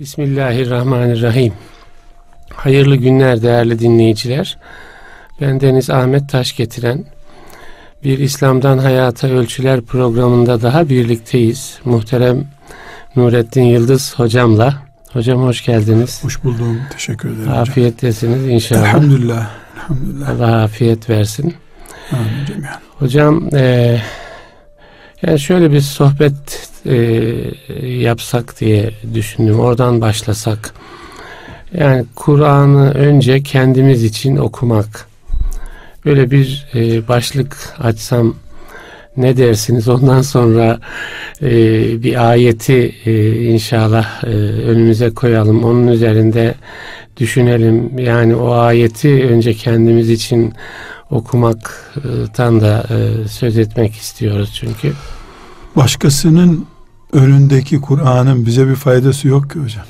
Bismillahirrahmanirrahim. Hayırlı günler değerli dinleyiciler. Ben Deniz Ahmet Taş getiren bir İslam'dan Hayata Ölçüler programında daha birlikteyiz. Muhterem Nurettin Yıldız hocamla. Hocam hoş geldiniz. Hoş buldum. Teşekkür ederim Afiyettesiniz inşallah. Elhamdülillah. Elhamdülillah. Allah afiyet versin. Amin. Hocam e, yani şöyle bir sohbet e, yapsak diye düşündüm. Oradan başlasak. Yani Kur'an'ı önce kendimiz için okumak. Böyle bir e, başlık açsam ne dersiniz? Ondan sonra e, bir ayeti e, inşallah e, önümüze koyalım. Onun üzerinde düşünelim. Yani o ayeti önce kendimiz için okumaktan da e, söz etmek istiyoruz çünkü. Başkasının önündeki Kur'an'ın bize bir faydası yok ki hocam.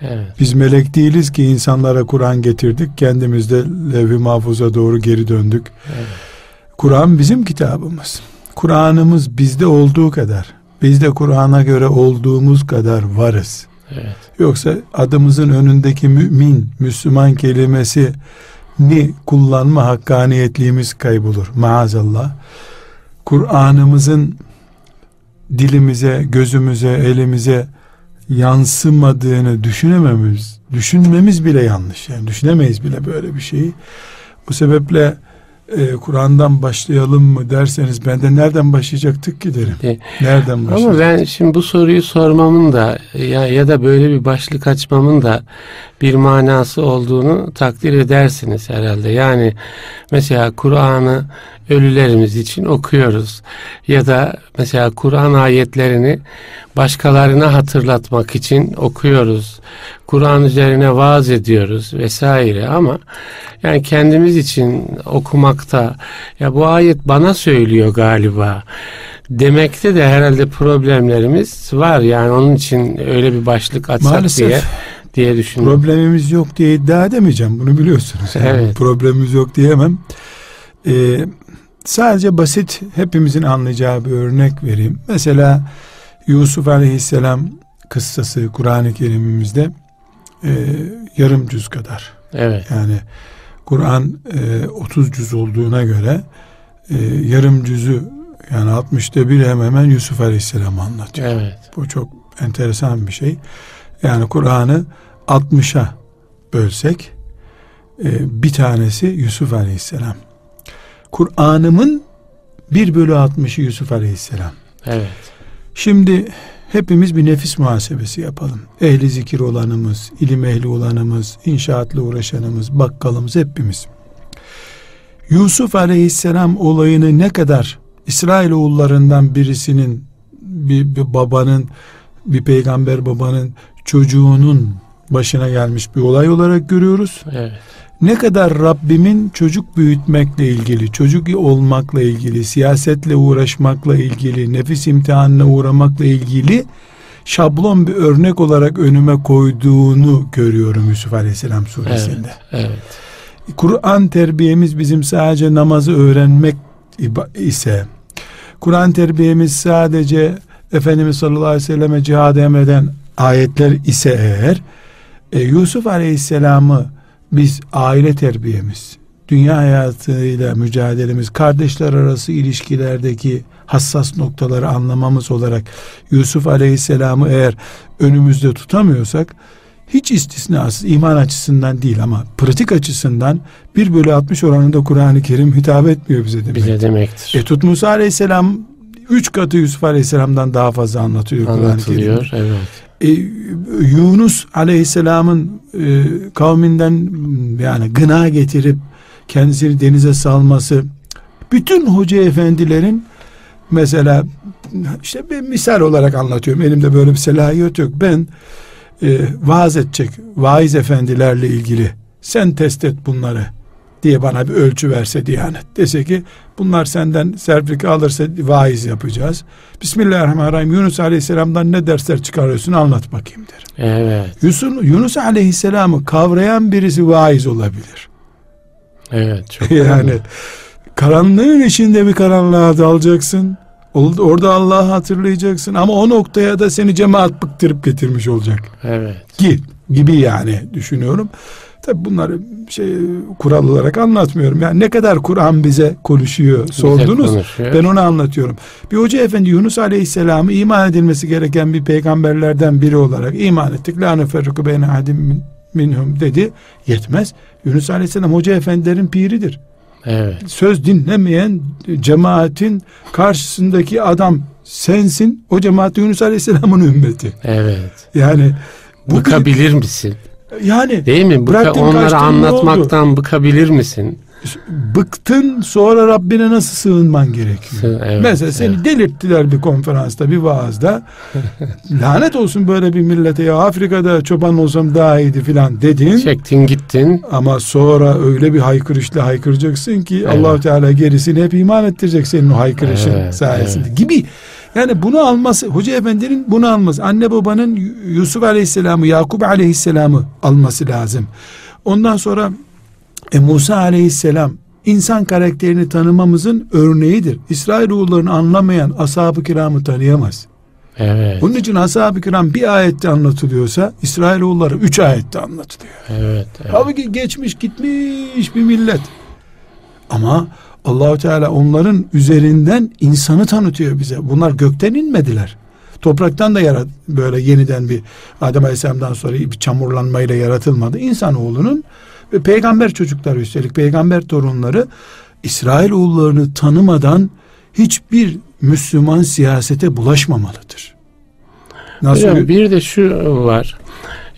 Evet. Biz melek değiliz ki insanlara Kur'an getirdik. Kendimiz de levh-i mahfuza doğru geri döndük. Evet. Kur'an bizim kitabımız. Kur'an'ımız bizde olduğu kadar, biz de Kur'an'a göre olduğumuz kadar varız. Evet. Yoksa adımızın önündeki mümin, Müslüman kelimesi ni kullanma hakkaniyetliğimiz kaybolur maazallah. Kur'an'ımızın dilimize, gözümüze, elimize yansımadığını düşünememiz, düşünmemiz bile yanlış. Yani düşünemeyiz bile böyle bir şeyi. Bu sebeple e, Kur'an'dan başlayalım mı derseniz ben de nereden başlayacaktık ki derim. E, Nereden başlayacaktık? Ama ben şimdi bu soruyu sormamın da ya, ya da böyle bir başlık açmamın da bir manası olduğunu takdir edersiniz herhalde. Yani mesela Kur'an'ı ölülerimiz için okuyoruz. Ya da mesela Kur'an ayetlerini başkalarına hatırlatmak için okuyoruz. Kur'an üzerine vaaz ediyoruz vesaire ama yani kendimiz için okumakta ya bu ayet bana söylüyor galiba demekte de herhalde problemlerimiz var. Yani onun için öyle bir başlık açsak Maalesef. diye diye düşündüm. Problemimiz yok diye iddia edemeyeceğim. Bunu biliyorsunuz. Yani Evet. Problemimiz yok diyemem. Ee, sadece basit hepimizin anlayacağı bir örnek vereyim. Mesela Yusuf Aleyhisselam kıssası Kur'an-ı Kerim'imizde e, yarım cüz kadar. Evet. Yani Kur'an e, 30 cüz olduğuna göre e, yarım cüzü yani 60'ta bir hemen hemen Yusuf Aleyhisselam anlatıyor. Evet. Bu çok enteresan bir şey. Yani Kur'an'ı 60'a bölsek e, bir tanesi Yusuf Aleyhisselam. Kur'an'ımın 1 bölü 60'ı Yusuf Aleyhisselam. Evet. Şimdi hepimiz bir nefis muhasebesi yapalım. Ehli zikir olanımız, ilim ehli olanımız, inşaatla uğraşanımız, bakkalımız hepimiz. Yusuf Aleyhisselam olayını ne kadar İsrailoğullarından birisinin bir, bir babanın bir peygamber babanın çocuğunun başına gelmiş bir olay olarak görüyoruz. Evet. Ne kadar Rabbimin çocuk büyütmekle ilgili, çocuk olmakla ilgili, siyasetle uğraşmakla ilgili, nefis imtihanına uğramakla ilgili şablon bir örnek olarak önüme koyduğunu görüyorum Yusuf Aleyhisselam suresinde. Evet. Evet. Kur'an terbiyemiz bizim sadece namazı öğrenmek ise, Kur'an terbiyemiz sadece Efendimiz sallallahu aleyhi ve selleme cihad emreden ayetler ise eğer, e, Yusuf aleyhisselamı biz aile terbiyemiz, dünya hayatıyla mücadelemiz, kardeşler arası ilişkilerdeki hassas noktaları anlamamız olarak Yusuf aleyhisselamı eğer önümüzde tutamıyorsak, hiç istisnasız iman açısından değil ama pratik açısından 1 bölü 60 oranında Kur'an-ı Kerim hitap etmiyor bize demek. Bize demektir. E tut Musa aleyhisselam 3 katı Yusuf aleyhisselamdan daha fazla anlatıyor Anlatılıyor. Evet. E, Yunus aleyhisselamın e, kavminden yani gına getirip kendisini denize salması bütün hoca efendilerin mesela işte bir misal olarak anlatıyorum. Elimde böyle bir selahiyet yok. Ben e, vaaz edecek vaiz efendilerle ilgili sen test et bunları diye bana bir ölçü verse Diyanet. Dese ki bunlar senden sertifika alırsa vaiz yapacağız. Bismillahirrahmanirrahim Yunus Aleyhisselam'dan ne dersler çıkarıyorsun anlat bakayım derim. Evet. Yusuf, Yunus Aleyhisselam'ı kavrayan birisi vaiz olabilir. Evet. Çok yani karanlığın içinde bir karanlığa dalacaksın. Orada Allah'ı hatırlayacaksın ama o noktaya da seni cemaat bıktırıp getirmiş olacak. Evet. Ki gibi yani düşünüyorum. Tabi bunları şey kural olarak anlatmıyorum. Yani ne kadar Kur'an bize konuşuyor sordunuz. Konuşuyor. Ben onu anlatıyorum. Bir hoca efendi Yunus Aleyhisselam'ı iman edilmesi gereken bir peygamberlerden biri olarak iman ettik. La neferruku beyne adim minhum dedi. Yetmez. Yunus Aleyhisselam hoca efendilerin piridir. Evet. Söz dinlemeyen cemaatin karşısındaki adam sensin. O cemaat Yunus Aleyhisselam'ın ümmeti. Evet. Yani bu bıkabilir bir, misin? Yani değil mi? Bıka, onları anlatmaktan bıkabilir misin? bıktın sonra Rabbine nasıl sığınman gerekiyor? Evet, Mesela seni evet. delirttiler bir konferansta bir vaazda. Lanet olsun böyle bir millete ya Afrika'da çoban olsam daha iyiydi filan dedin. Çektin gittin. Ama sonra öyle bir haykırışla haykıracaksın ki evet. allah Teala gerisini hep iman ettirecek senin o haykırışın evet, sayesinde evet. gibi. Yani bunu alması, Hoca Efendi'nin bunu alması, anne babanın Yusuf Aleyhisselam'ı, Yakup Aleyhisselam'ı alması lazım. Ondan sonra e, Musa aleyhisselam insan karakterini tanımamızın örneğidir. İsrailoğullarını anlamayan ashab-ı kiramı tanıyamaz. Evet. Bunun için ashab-ı kiram bir ayette anlatılıyorsa İsrailoğulları üç ayette anlatılıyor. Evet. evet. Halbuki geçmiş gitmiş bir millet. Ama Allahu Teala onların üzerinden insanı tanıtıyor bize. Bunlar gökten inmediler. Topraktan da yarat böyle yeniden bir Adem Aleyhisselam'dan sonra bir çamurlanmayla yaratılmadı. İnsanoğlunun ve peygamber çocukları üstelik peygamber torunları İsrail oğullarını tanımadan hiçbir Müslüman siyasete bulaşmamalıdır. Nasıl? Hocam, bir de şu var.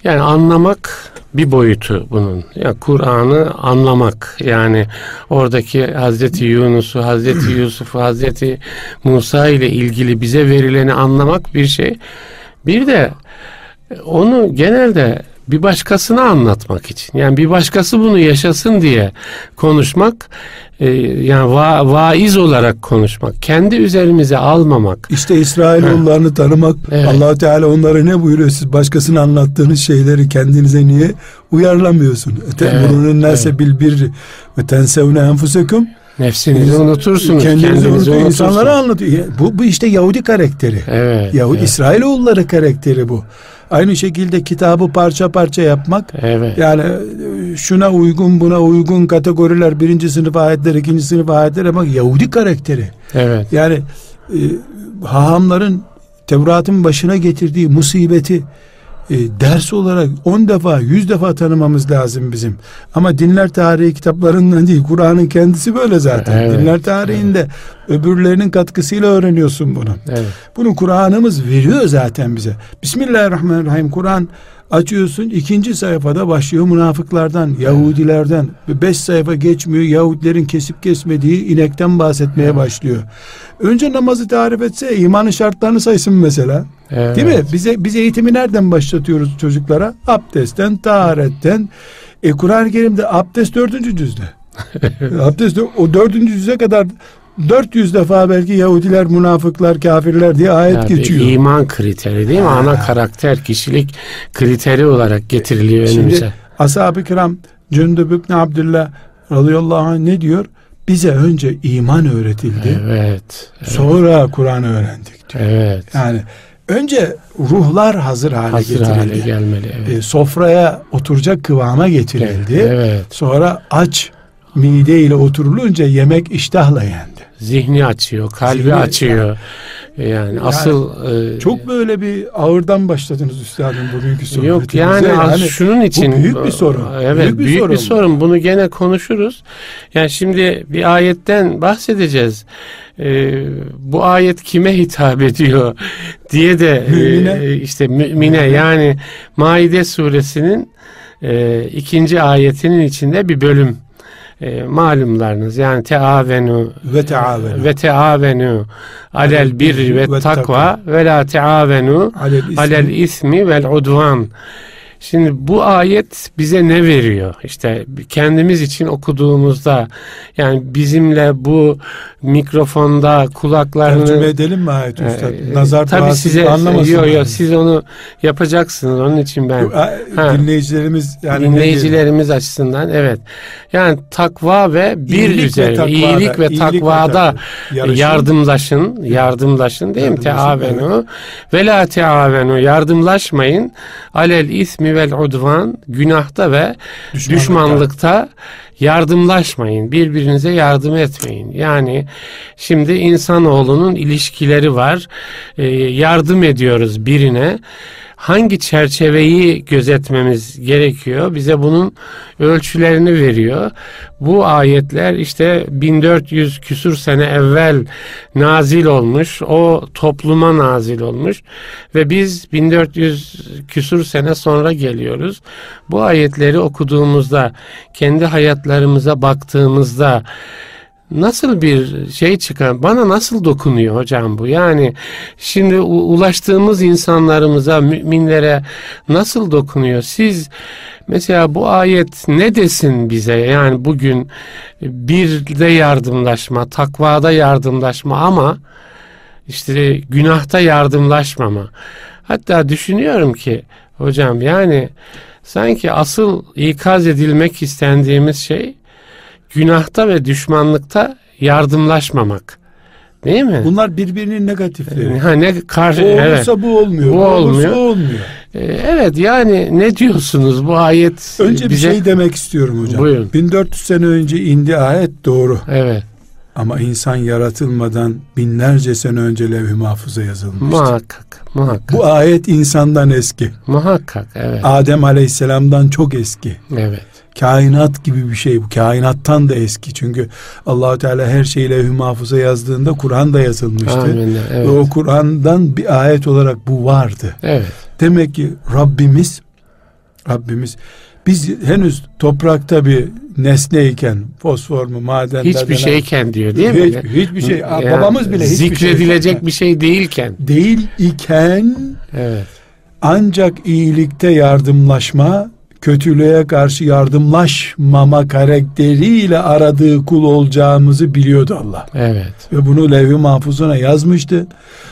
Yani anlamak bir boyutu bunun. Yani Kur'an'ı anlamak. Yani oradaki Hazreti Yunus'u, Hazreti Yusuf'u, Hazreti Musa ile ilgili bize verileni anlamak bir şey. Bir de onu genelde bir başkasına anlatmak için. Yani bir başkası bunu yaşasın diye konuşmak e, yani va, vaiz olarak konuşmak. Kendi üzerimize almamak. İşte İsrailoğullarını tanımak. Evet. allah Teala onlara ne buyuruyor? Siz başkasına anlattığınız şeyleri kendinize niye uyarlamıyorsun? Temurunun nase bil bir ve tensevne enfusekum Nefsinizi unutursunuz. Kendinizi, kendinizi unutuyor. İnsanlara anlatıyor. Bu, bu işte Yahudi karakteri. Evet. Yahudi, evet. İsrailoğulları karakteri bu. Aynı şekilde kitabı parça parça yapmak. Evet. Yani e, şuna uygun buna uygun kategoriler birinci sınıf ayetler ikinci sınıf ayetler ama Yahudi karakteri. Evet. Yani e, hahamların Tevrat'ın başına getirdiği musibeti e, ders olarak on defa yüz defa tanımamız lazım bizim. Ama dinler tarihi kitaplarından değil Kur'an'ın kendisi böyle zaten. Evet, dinler tarihinde evet. öbürlerinin katkısıyla öğreniyorsun bunu. Evet. Bunu Kur'an'ımız veriyor zaten bize. Bismillahirrahmanirrahim Kur'an açıyorsun ikinci sayfada başlıyor münafıklardan, Yahudilerden. Beş sayfa geçmiyor Yahudilerin kesip kesmediği inekten bahsetmeye başlıyor. Önce namazı tarif etse imanın şartlarını saysın mesela. Evet. Değil mi? Bize biz eğitimi nereden başlatıyoruz çocuklara? Abdestten, taharetten. E Kur'an-ı Kerim'de abdest dördüncü cüzde. abdest o dördüncü cüze kadar 400 defa belki Yahudiler, münafıklar, kafirler diye ayet yani geçiyor. İman kriteri değil mi? Ha. Ana karakter, kişilik kriteri olarak getiriliyor Şimdi, önümüze. Ashab-ı kiram Cündüb ibn Abdullah radıyallahu anh ne diyor? Bize önce iman öğretildi. Evet. evet. Sonra Kur'an öğrendik diyor. Evet. Yani önce ruhlar hazır hale hazır getirildi. Hale gelmeli. Evet. E, sofraya oturacak kıvama getirildi. Evet. evet. Sonra aç mide ile oturulunca yemek iştahla yendi. Zihni açıyor, kalbi Zihni, açıyor. Yani, yani asıl e, çok böyle bir ağırdan başladınız üstadım bugünkü sohbetimize. Yok yani, yani şunun için bu büyük bir sorun. Evet, büyük bir, büyük sorun. bir sorun. Bunu gene konuşuruz. Yani şimdi bir ayetten bahsedeceğiz. Ee, bu ayet kime hitap ediyor diye de mümine. E, işte mümine yani Maide suresinin e, ikinci ayetinin içinde bir bölüm e, malumlarınız. Yani teavenu. Ve teavenu. Ve teavenu alel birri ve takva ve la teavenu alel ismi vel udvan Şimdi bu ayet bize ne veriyor? İşte kendimiz için okuduğumuzda yani bizimle bu mikrofonda kulaklarını Tercüme edelim mi ayet üstad? Ee, Nazar tabii size anlamasın. yok yok siz onu yapacaksınız onun için ben a- Ha. Dinleyicilerimiz yani dinleyicilerimiz açısından evet yani takva ve bir İyilik ve üzerine takvada, iyilik ve iyilik ve takvada takva. Yardımlaşın yardımlaşın değil mi teavenu ve la teavenu yardımlaşmayın alel ismi vel udvan günahta ve Düşmanlıkta. düşmanlıkta yardımlaşmayın. Birbirinize yardım etmeyin. Yani şimdi insanoğlunun ilişkileri var. Ee, yardım ediyoruz birine. Hangi çerçeveyi gözetmemiz gerekiyor? Bize bunun ölçülerini veriyor. Bu ayetler işte 1400 küsur sene evvel nazil olmuş. O topluma nazil olmuş. Ve biz 1400 küsur sene sonra geliyoruz. Bu ayetleri okuduğumuzda, kendi hayatlarımıza baktığımızda nasıl bir şey çıkar? Bana nasıl dokunuyor hocam bu? Yani şimdi ulaştığımız insanlarımıza, müminlere nasıl dokunuyor? Siz mesela bu ayet ne desin bize? Yani bugün bir de yardımlaşma, takvada yardımlaşma ama işte günahta yardımlaşmama. Hatta düşünüyorum ki hocam yani sanki asıl ikaz edilmek istendiğimiz şey günahta ve düşmanlıkta yardımlaşmamak. Değil mi? Bunlar birbirinin negatifleri. Ha, ne karşı O olursa evet. bu olmuyor. Bu Bu, olursa olmuyor. o olmuyor. Ee, evet yani ne diyorsunuz bu ayet Önce bize bir şey demek istiyorum hocam. Buyurun. 1400 sene önce indi ayet doğru. Evet Ama insan yaratılmadan binlerce sene önce levh-i mahfuza yazılmıştı. muhakkak muhakkak Bu ayet insandan eski. muhakkak evet Adem Aleyhisselam'dan çok eski. evet Kainat gibi bir şey bu. Kainattan da eski. Çünkü Allahu Teala her şeyi levh-i mahfuza yazdığında Kur'an da yazılmıştı. Amin, Ve evet o Kur'an'dan bir ayet olarak bu vardı. evet Demek ki Rabbimiz Rabbimiz biz henüz toprakta bir nesneyken fosfor mu madenlerden hiçbir şeyken diyor değil hiç, mi? hiçbir şey Yani babamız bile hiçbir zikredilecek şey bir şey değilken değil iken evet ancak iyilikte yardımlaşma kötülüğe karşı yardımlaşmama karakteriyle aradığı kul olacağımızı biliyordu Allah. evet Ve bunu levh-i mahfuzuna yazmıştı.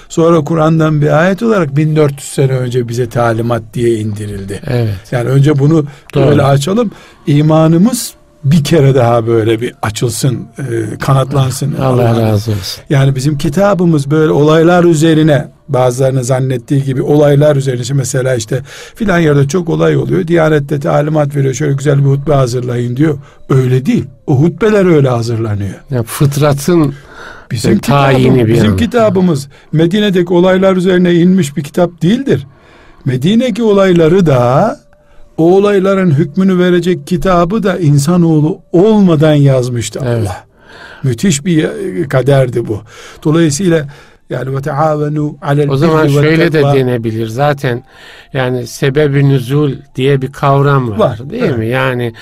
Sonra Kur'an'dan bir ayet olarak 1400 sene önce bize talimat diye indirildi. evet Yani önce bunu Doğru. böyle açalım. İmanımız bir kere daha böyle bir açılsın, e, kanatlansın. Allah Allah'ın razı olsun yani bizim kitabımız böyle olaylar üzerine bazılarının zannettiği gibi olaylar üzerine işte mesela işte filan yerde çok olay oluyor. Diyanette talimat veriyor şöyle güzel bir hutbe hazırlayın diyor. Öyle değil. O hutbeler öyle hazırlanıyor. ya fıtratın Bizim E, tayini bir bizim yana. kitabımız Medine'deki olaylar üzerine inmiş bir kitap değildir. Medine'deki olayları da o olayların hükmünü verecek kitabı da insanoğlu olmadan yazmıştı Allah. Evet. Müthiş bir e, kaderdi bu. Dolayısıyla yani ve teavenu alel o zaman şöyle de denebilir zaten yani sebebi nüzul diye bir kavram var, Var, değil evet. mi yani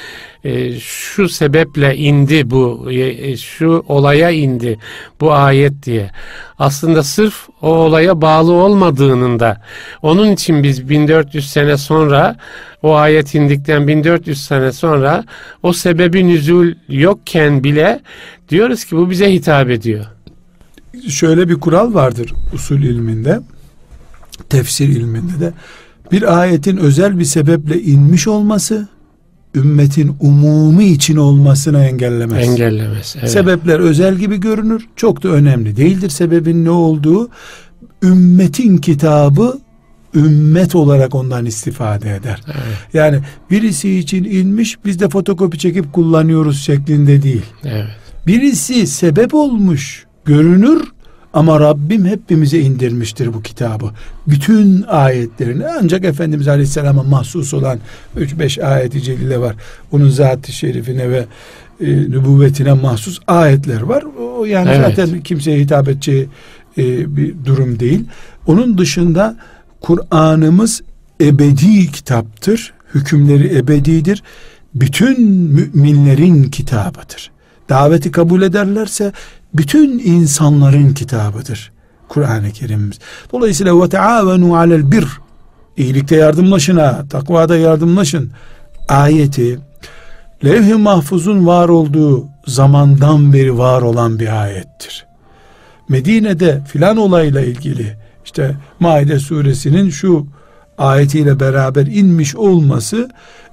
e, şu sebeple indi bu e, şu olaya indi bu ayet diye aslında sırf o olaya bağlı olmadığının da onun için biz 1400 sene sonra o ayet indikten 1400 sene sonra o sebebi nüzul yokken bile diyoruz ki bu bize hitap ediyor. Şöyle bir kural vardır usul ilminde, tefsir ilminde de bir ayetin özel bir sebeple inmiş olması ümmetin umumi için olmasını engellemez. Engellemez. Evet. Sebepler özel gibi görünür. Çok da önemli değildir sebebin ne olduğu. Ümmetin kitabı ümmet olarak ondan istifade eder. Evet. Yani birisi için inmiş biz de fotokopi çekip kullanıyoruz şeklinde değil. evet. Birisi sebep olmuş görünür ama Rabbim hepimize indirmiştir bu kitabı. Bütün ayetlerini ancak Efendimiz Aleyhisselam'a mahsus olan 3-5 ayet-i celile var. Onun zat-ı şerifine ve e, nübüvvetine mahsus ayetler var. O yani Evet. zaten kimseye hitap edeceği e, bir durum değil. Onun dışında Kur'an'ımız ebedi kitaptır. Hükümleri ebedidir. Bütün müminlerin kitabıdır. Daveti kabul ederlerse bütün insanların kitabıdır. Kur'an-ı Kerim'imiz. Dolayısıyla ve taavenu alel bir iyilikte yardımlaşın ha, takvada yardımlaşın ayeti levh-i mahfuzun var olduğu zamandan beri var olan bir ayettir. Medine'de filan olayla ilgili işte Maide suresinin şu ayetiyle beraber inmiş olması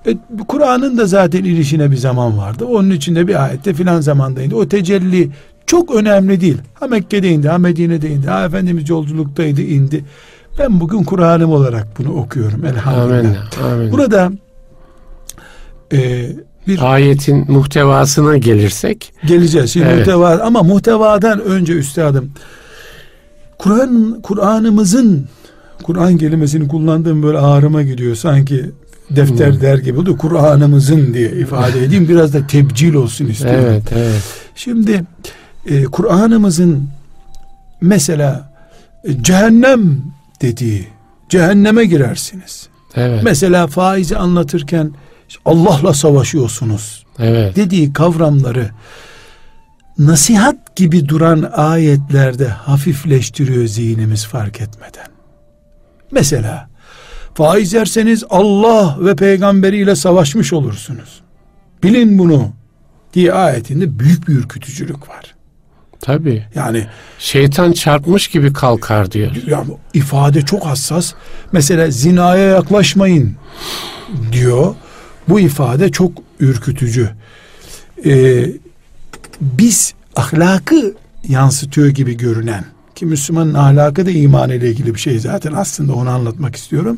e, Kur'an'ın da zaten inişine bir zaman vardı. Onun içinde bir ayette filan zamanda indi. O tecelli çok önemli değil. Ha Mekke'de indi, ha Medine'de indi, ha Efendimiz yolculuktaydı indi. Ben bugün Kur'an'ım olarak bunu okuyorum elhamdülillah. Amin, amin. Burada e, bir ayetin muhtevasına gelirsek geleceğiz. Şimdi evet. muhteva ama muhtevadan önce üstadım Kur'an Kur'an'ımızın Kur'an kelimesini kullandığım böyle ağrıma gidiyor sanki defter hmm. der gibi oldu Kur'an'ımızın diye ifade edeyim biraz da tebcil olsun istiyorum. Evet, evet. Şimdi e, Kur'an'ımızın mesela e, cehennem dediği cehenneme girersiniz. Evet. Mesela faizi anlatırken Allah'la savaşıyorsunuz. Evet. Dediği kavramları nasihat gibi duran ayetlerde hafifleştiriyor zihnimiz fark etmeden. Mesela faiz yerseniz Allah ve peygamberiyle savaşmış olursunuz. Bilin bunu diye ayetinde büyük bir ürkütücülük var. Tabi. Yani şeytan çarpmış gibi kalkar diyor. Ya ifade çok hassas. Mesela zinaya yaklaşmayın diyor. Bu ifade çok ürkütücü. Ee, biz ahlakı yansıtıyor gibi görünen ki Müslümanın ahlakı da iman ile ilgili bir şey zaten aslında onu anlatmak istiyorum.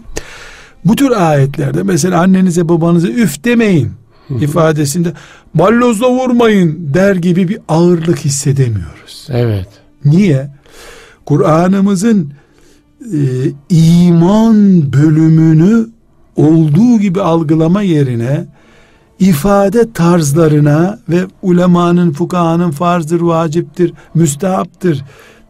Bu tür ayetlerde mesela annenize babanıza üf demeyin ifadesinde ballozla vurmayın der gibi bir ağırlık hissedemiyoruz. Evet. Niye? Kur'an'ımızın e, iman bölümünü olduğu gibi algılama yerine ifade tarzlarına ve ulemanın, fukahanın farzdır, vaciptir, müstehaptır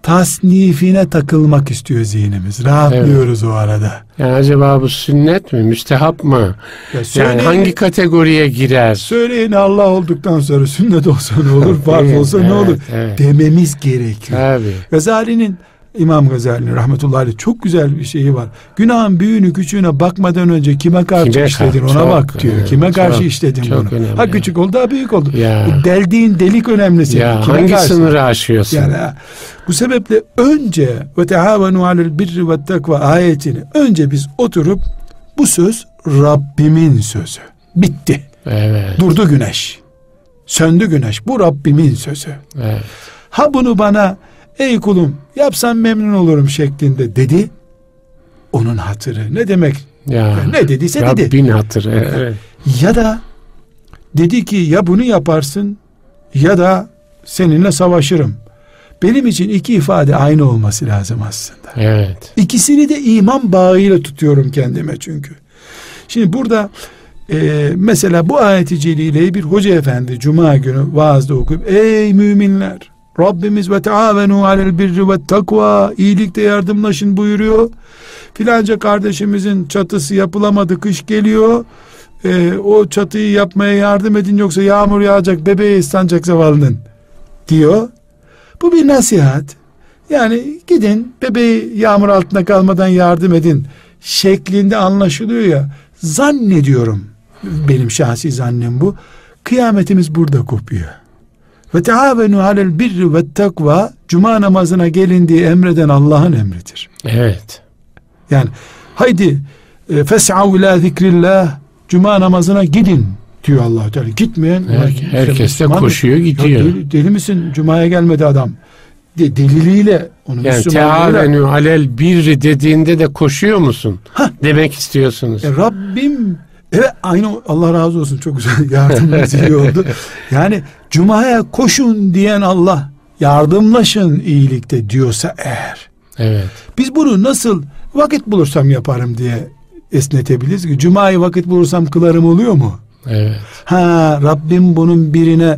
tasnifine takılmak istiyor zihnimiz. Rahatlıyoruz evet. o arada. Yani acaba bu sünnet mi, müstehap mı? Ya söyleyin, yani hangi kategoriye girer? Söyleyin Allah olduktan sonra sünnet olsa ne olur, farz olsa evet, ne olur evet. dememiz gerekiyor. Tabii. Gazali'nin İmam Gazali'nin rahmetullahi aleyh çok güzel bir şeyi var. Günahın büyüğünü küçüğüne bakmadan önce kime karşı kime işledin ona çok, bak diyor. Evet, kime karşı çok, işledin çok bunu. Ha küçük oldu ha büyük oldu. Ya. Bu deldiğin delik önemli senin. Ya, kime hangi karşı? sınırı aşıyorsun? Yani, bu sebeple önce ve tehavenu alel birri ve takva ayetini önce biz oturup bu söz Rabbimin sözü. Bitti. Evet. Durdu güneş. Söndü güneş. Bu Rabbimin sözü. Evet. Ha bunu bana ey kulum yapsan memnun olurum şeklinde dedi. Onun hatırı ne demek? Ya, ne dediyse Rabbin dedi. Rabbin hatırı. Evet. Ya da dedi ki ya bunu yaparsın ya da seninle savaşırım. Benim için iki ifade aynı olması lazım aslında. Evet. İkisini de iman bağıyla tutuyorum kendime çünkü. Şimdi burada e, mesela bu ayeti celileyi bir hoca efendi cuma günü vaazda okuyup ey müminler Rabbimiz ve taavenu alel birri ve takva iyilikte yardımlaşın buyuruyor. Filanca kardeşimizin çatısı yapılamadı kış geliyor. Ee, o çatıyı yapmaya yardım edin yoksa yağmur yağacak bebeği ıslanacak zavallının diyor. Bu bir nasihat. Yani gidin bebeği yağmur altında kalmadan yardım edin şeklinde anlaşılıyor ya zannediyorum benim şahsi zannem bu kıyametimiz burada kopuyor. Ve teavenu alel birri ve takva cuma namazına gelindiği emreden Allah'ın emridir. Evet. Yani haydi e, fes'av ila zikrillah cuma namazına gidin diyor Allah Teala. Gitmeyen Her, herkes de koşuyor gidiyor. Deli, deli misin? Cuma'ya gelmedi adam. De, deliliyle onu yani teavenü alel birri dediğinde de koşuyor musun? Hah. Demek istiyorsunuz. E, Rabbim Evet aynı Allah razı olsun çok güzel yardımcı iyi oldu. Yani Cuma'ya koşun diyen Allah yardımlaşın iyilikte diyorsa eğer. Evet. Biz bunu nasıl vakit bulursam yaparım diye esnetebiliriz ki Cuma'yı vakit bulursam kılarım oluyor mu? Evet. Ha Rabbim bunun birine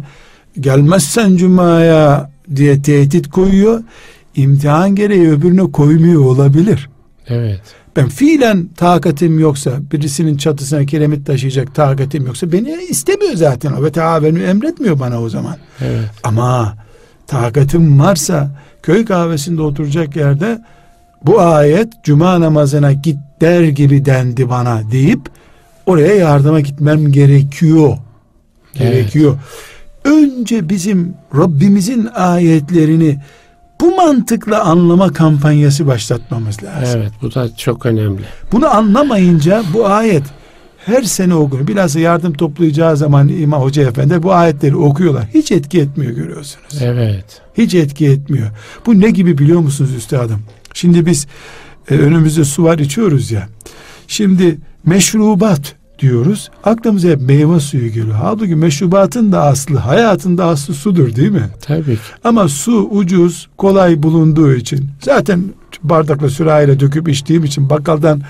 gelmezsen Cuma'ya diye tehdit koyuyor. İmtihan gereği öbürüne koymuyor olabilir. Evet ben fiilen takatim yoksa birisinin çatısına kiremit taşıyacak takatim yoksa beni istemiyor zaten o ve teavenü emretmiyor bana o zaman. Evet. Ama takatim varsa köy kahvesinde oturacak yerde bu ayet cuma namazına git der gibi dendi bana deyip oraya yardıma gitmem gerekiyor. Gerekiyor. Önce bizim Rabbimizin ayetlerini bu mantıkla anlama kampanyası başlatmamız lazım. Evet bu da çok önemli. Bunu anlamayınca bu ayet her sene okunuyor. Bilhassa yardım toplayacağı zaman İmam Hoca Efendi bu ayetleri okuyorlar. Hiç etki etmiyor görüyorsunuz. Evet. Hiç etki etmiyor. Bu ne gibi biliyor musunuz üstadım? Şimdi biz e, önümüzde su var içiyoruz ya. Şimdi meşrubat diyoruz. Aklımıza hep meyve suyu geliyor. Halbuki meşrubatın da aslı, hayatın da aslı sudur değil mi? Tabii ki. Ama su ucuz, kolay bulunduğu için zaten bardakla sürahiyle döküp içtiğim için bakkaldan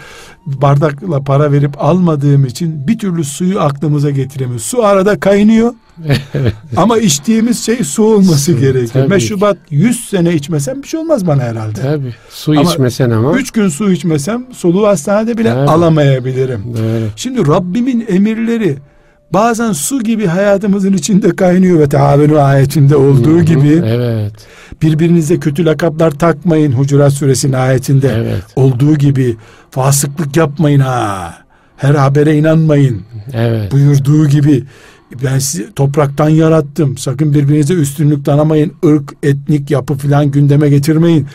bardakla para verip almadığım için bir türlü suyu aklımıza getiremiyoruz. Su arada kaynıyor. Ama içtiğimiz şey su olması Su, gerekiyor. tabii Meşrubat 100 sene içmesem bir şey olmaz bana herhalde. Tabii. Su Ama içmesen ama. 3 gün su içmesem soluğu hastanede bile Evet. alamayabilirim. Doğru. Şimdi Rabbimin emirleri bazen su gibi hayatımızın içinde kaynıyor ve teavenu ayetinde olduğu gibi Evet. Birbirinize kötü lakaplar takmayın Hucurat suresinin ayetinde. Evet. olduğu gibi fasıklık yapmayın ha. Her habere inanmayın. Evet. buyurduğu gibi ben sizi topraktan yarattım. Sakın birbirinize üstünlük tanımayın. Irk etnik yapı filan gündeme getirmeyin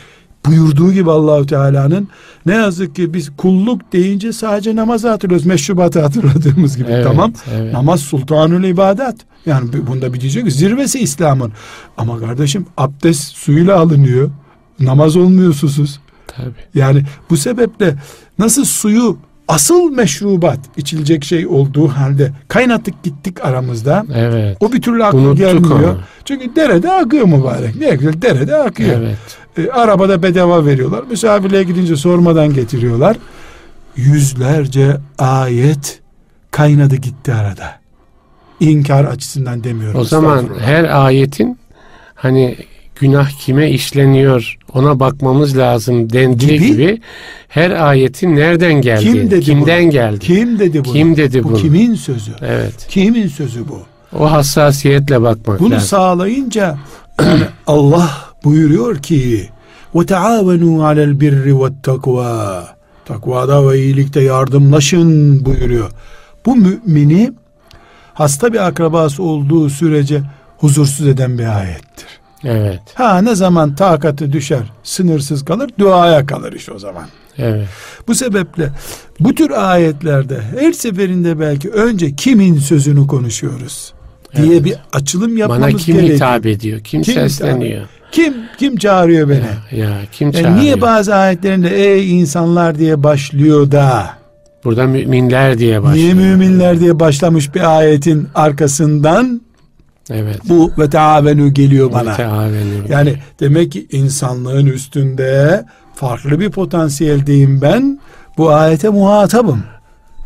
buyurduğu gibi Allahu Teala'nın ne yazık ki biz kulluk deyince sadece namazı hatırlıyoruz meşrubatı hatırladığımız gibi Evet, tamam evet. namaz sultanül ibadet yani bu- bunda bir diyecek zirvesi İslam'ın ama kardeşim abdest suyuyla alınıyor namaz olmuyor susuz Tabii. yani bu sebeple nasıl suyu asıl meşrubat içilecek şey olduğu halde kaynattık gittik aramızda Evet. o bir türlü aklı Unuttuk gelmiyor. onu. Çünkü derede akıyor mübarek. Ne güzel derede akıyor. Evet. E, arabada bedava veriyorlar. Misafirliğe gidince sormadan getiriyorlar. Yüzlerce ayet kaynadı gitti arada. İnkar açısından demiyorum. O zaman her ayetin hani günah kime işleniyor ona bakmamız lazım dendiği Gibi. gibi, her ayetin nereden geldi? Kim dedi kimden bunu? geldi? Kim dedi bunu? Kim dedi bu bunu? kimin sözü? Evet. Kimin sözü bu? O hassasiyetle bakmak Bunu lazım. sağlayınca yani Allah buyuruyor ki alel birri ve takva takvada ve iyilikte yardımlaşın buyuruyor. Bu mümini hasta bir akrabası olduğu sürece huzursuz eden bir ayettir. Evet. Ha ne zaman takatı düşer, sınırsız kalır, duaya kalır iş o zaman. Evet. Bu sebeple bu tür ayetlerde her seferinde belki önce kimin sözünü konuşuyoruz diye Evet. bir açılım yapmamız Bana kim gerekiyor. hitap ediyor? Kim, Kim sesleniyor? Kim kim çağırıyor beni? Ya, ya kim E çağırıyor? niye bazı ayetlerinde ey insanlar diye başlıyor da Burada müminler diye başlıyor. niye müminler diye başlamış bir ayetin arkasından Evet. bu ve taavenu geliyor bana. Müteavenu. Yani demek ki insanlığın üstünde farklı bir potansiyeldeyim ben. Bu ayete muhatabım.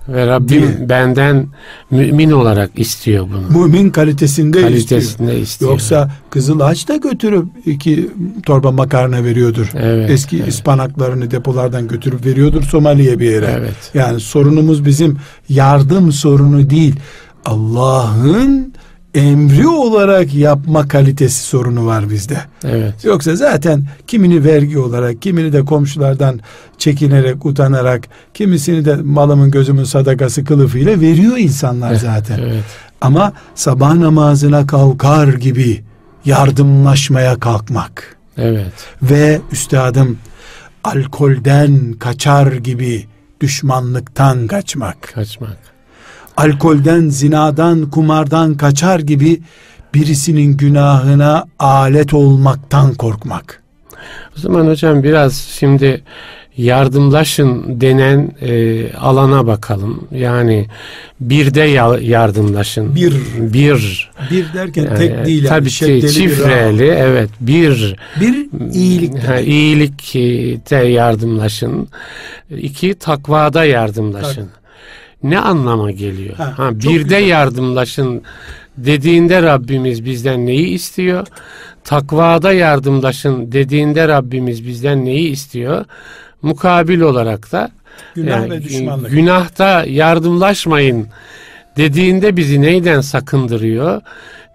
Ve Rabbim diye. benden mümin olarak istiyor bunu. Mümin kalitesinde istiyor. Kalitesinde istiyor. Yoksa Kızıl Haç da götürüp iki torba makarna veriyordur. Evet, Eski evet. ıspanaklarını depolardan götürüp veriyordur Somali'ye bir yere. Evet. Yani sorunumuz bizim yardım sorunu değil. Allah'ın emri olarak yapma kalitesi sorunu var bizde. Evet. Yoksa zaten kimini vergi olarak, kimini de komşulardan çekinerek, utanarak, kimisini de malımın gözümün sadakası kılıfıyla veriyor insanlar zaten. Evet. Ama sabah namazına kalkar gibi yardımlaşmaya kalkmak Evet. ve üstadım alkolden kaçar gibi düşmanlıktan kaçmak, Kaçmak. Alkolden, zinadan, kumardan kaçar gibi birisinin günahına alet olmaktan korkmak. O zaman hocam biraz şimdi yardımlaşın denen e, alana bakalım. Yani bir de ya- yardımlaşın. Bir. Bir. Bir derken Yani, tek değil yani tabii ki şeddeli bir çifreli evet bir. Bir iyilik ha, iyilikte yardımlaşın. İki takvada yardımlaşın. Ne anlama geliyor? Ha, Ha, bir de güzel. yardımlaşın dediğinde Rabbimiz bizden neyi istiyor? Takvada yardımlaşın dediğinde Rabbimiz bizden neyi istiyor? Mukabil olarak da Günah yani ve düşmanlık. Günahta yardımlaşmayın dediğinde bizi neyden sakındırıyor?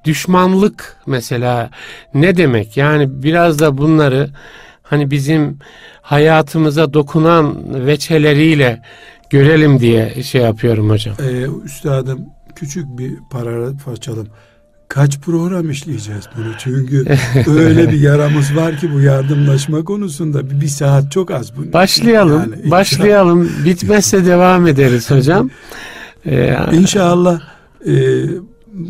Düşmanlık mesela ne demek? Yani biraz da bunları hani bizim hayatımıza dokunan veçeleriyle görelim diye şey yapıyorum hocam. Ee, üstadım küçük bir paragraf açalım. Kaç program işleyeceğiz bunu? Çünkü öyle bir yaramız var ki bu yardımlaşma konusunda bir, bir saat çok az. Bu. Başlayalım. Yani, başlayalım. Bitmezse devam ederiz hocam. Ee, İnşallah e,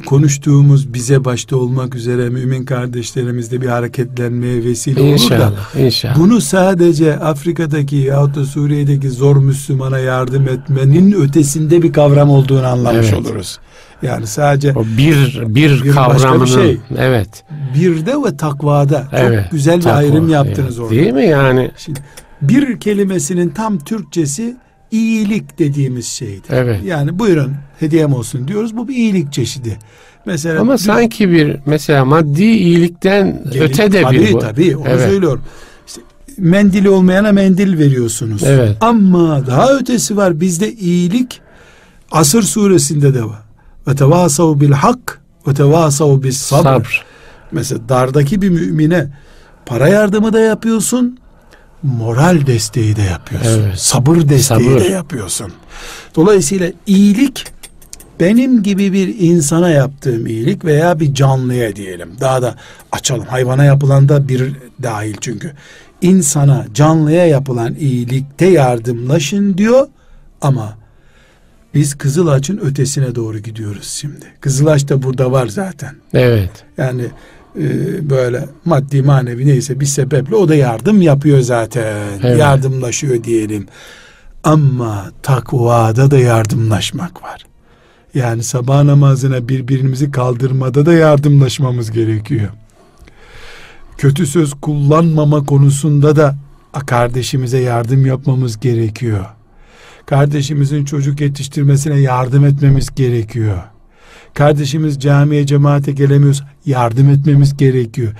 konuştuğumuz bize başta olmak üzere mümin kardeşlerimizde bir hareketlenmeye vesile inşallah, olur da inşallah. bunu sadece Afrika'daki yahut da Suriye'deki zor Müslümana yardım etmenin ötesinde bir kavram olduğunu anlamış evet. oluruz. Yani sadece o bir bir, bir kavramının bir şey. evet. Birde ve takvada evet, çok güzel takva, bir ayrım yaptınız evet. orada. Değil mi yani? Şimdi bir kelimesinin tam Türkçesi iyilik dediğimiz şeydi. Evet. Yani buyurun hediyem olsun diyoruz. Bu bir iyilik çeşidi. Mesela Ama sanki bir mesela maddi iyilikten gelin, öte de tabii, bir bu. Tabii onu evet. söylüyorum. İşte, mendili olmayana mendil veriyorsunuz. Evet. Ama daha ötesi var. Bizde iyilik Asır suresinde de var. Ve tevasav bil hak ve tevasav bis sabr. sabr. Mesela dardaki bir mümine para yardımı da yapıyorsun moral desteği de yapıyorsun. Evet. Sabır desteği Sabır. de yapıyorsun. Dolayısıyla iyilik benim gibi bir insana yaptığım iyilik veya bir canlıya diyelim. Daha da açalım. Hayvana yapılan da bir dahil çünkü. İnsana, canlıya yapılan iyilikte yardımlaşın diyor ama biz Kızılaç'ın ötesine doğru gidiyoruz şimdi. Kızılaç da burada var zaten. Evet. Yani e, böyle maddi manevi neyse bir sebeple o da yardım yapıyor zaten. Evet. Yardımlaşıyor diyelim. Ama takvada da yardımlaşmak var. Yani sabah namazına birbirimizi kaldırmada da yardımlaşmamız gerekiyor. Kötü söz kullanmama konusunda da kardeşimize yardım yapmamız gerekiyor. Kardeşimizin çocuk yetiştirmesine yardım etmemiz gerekiyor kardeşimiz camiye cemaate gelemiyorsa yardım etmemiz gerekiyor.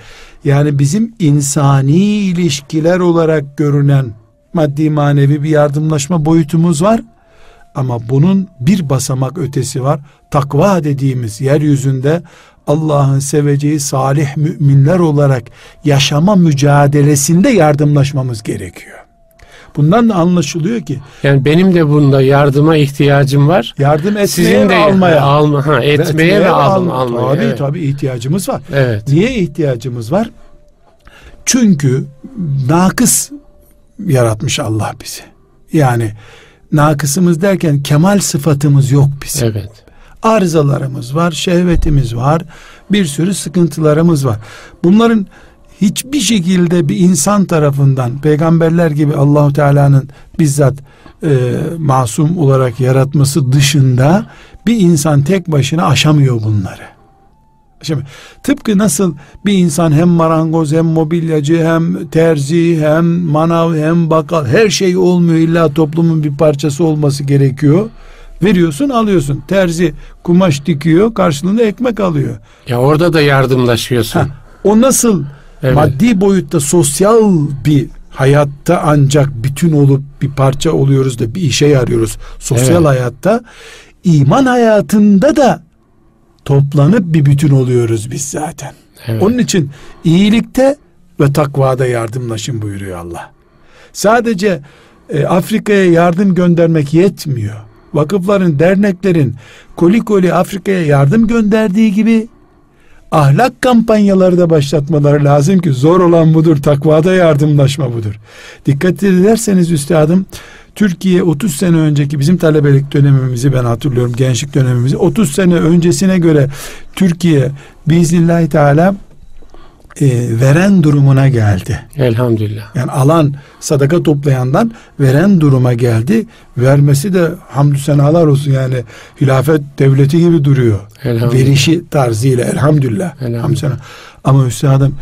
Yani bizim insani ilişkiler olarak görünen maddi manevi bir yardımlaşma boyutumuz var. Ama bunun bir basamak ötesi var. Takva dediğimiz yeryüzünde Allah'ın seveceği salih müminler olarak yaşama mücadelesinde yardımlaşmamız gerekiyor. Bundan da anlaşılıyor ki yani benim de bunda yardıma ihtiyacım var. Yardım etmeye Sizin de almaya. Alma, ha, etmeye, etmeye ve, alma, almaya. Tabii evet. tabii ihtiyacımız var. Evet. Niye ihtiyacımız var? Çünkü nakıs yaratmış Allah bizi. Yani nakısımız derken kemal sıfatımız yok bizim. Evet. Arızalarımız var, şehvetimiz var, bir sürü sıkıntılarımız var. Bunların hiçbir şekilde bir insan tarafından peygamberler gibi Allahu Teala'nın bizzat e, masum olarak yaratması dışında bir insan tek başına aşamıyor bunları. Şimdi tıpkı nasıl bir insan hem marangoz hem mobilyacı hem terzi hem manav hem bakkal her şey olmuyor illa toplumun bir parçası olması gerekiyor. Veriyorsun alıyorsun. Terzi kumaş dikiyor karşılığında ekmek alıyor. Ya orada da yardımlaşıyorsun. Ha, o nasıl Evet. Maddi boyutta sosyal bir hayatta ancak bütün olup bir parça oluyoruz da bir işe yarıyoruz. Sosyal evet. hayatta iman hayatında da toplanıp bir bütün oluyoruz biz zaten. Evet. Onun için iyilikte ve takvada yardımlaşın buyuruyor Allah. Sadece e, Afrika'ya yardım göndermek yetmiyor. Vakıfların, derneklerin koli koli Afrika'ya yardım gönderdiği gibi ahlak kampanyaları da başlatmaları lazım ki zor olan budur, takvada yardımlaşma budur. Dikkat ederseniz üstadım Türkiye 30 sene önceki bizim talebelik dönemimizi ben hatırlıyorum gençlik dönemimizi 30 sene öncesine göre Türkiye biiznillahü teala e, veren durumuna geldi. Elhamdülillah. Yani alan sadaka toplayandan veren duruma geldi. Vermesi de hamdü senalar olsun yani hilafet devleti gibi duruyor. Verişi tarzıyla elhamdülillah. elhamdülillah. Ama üstadım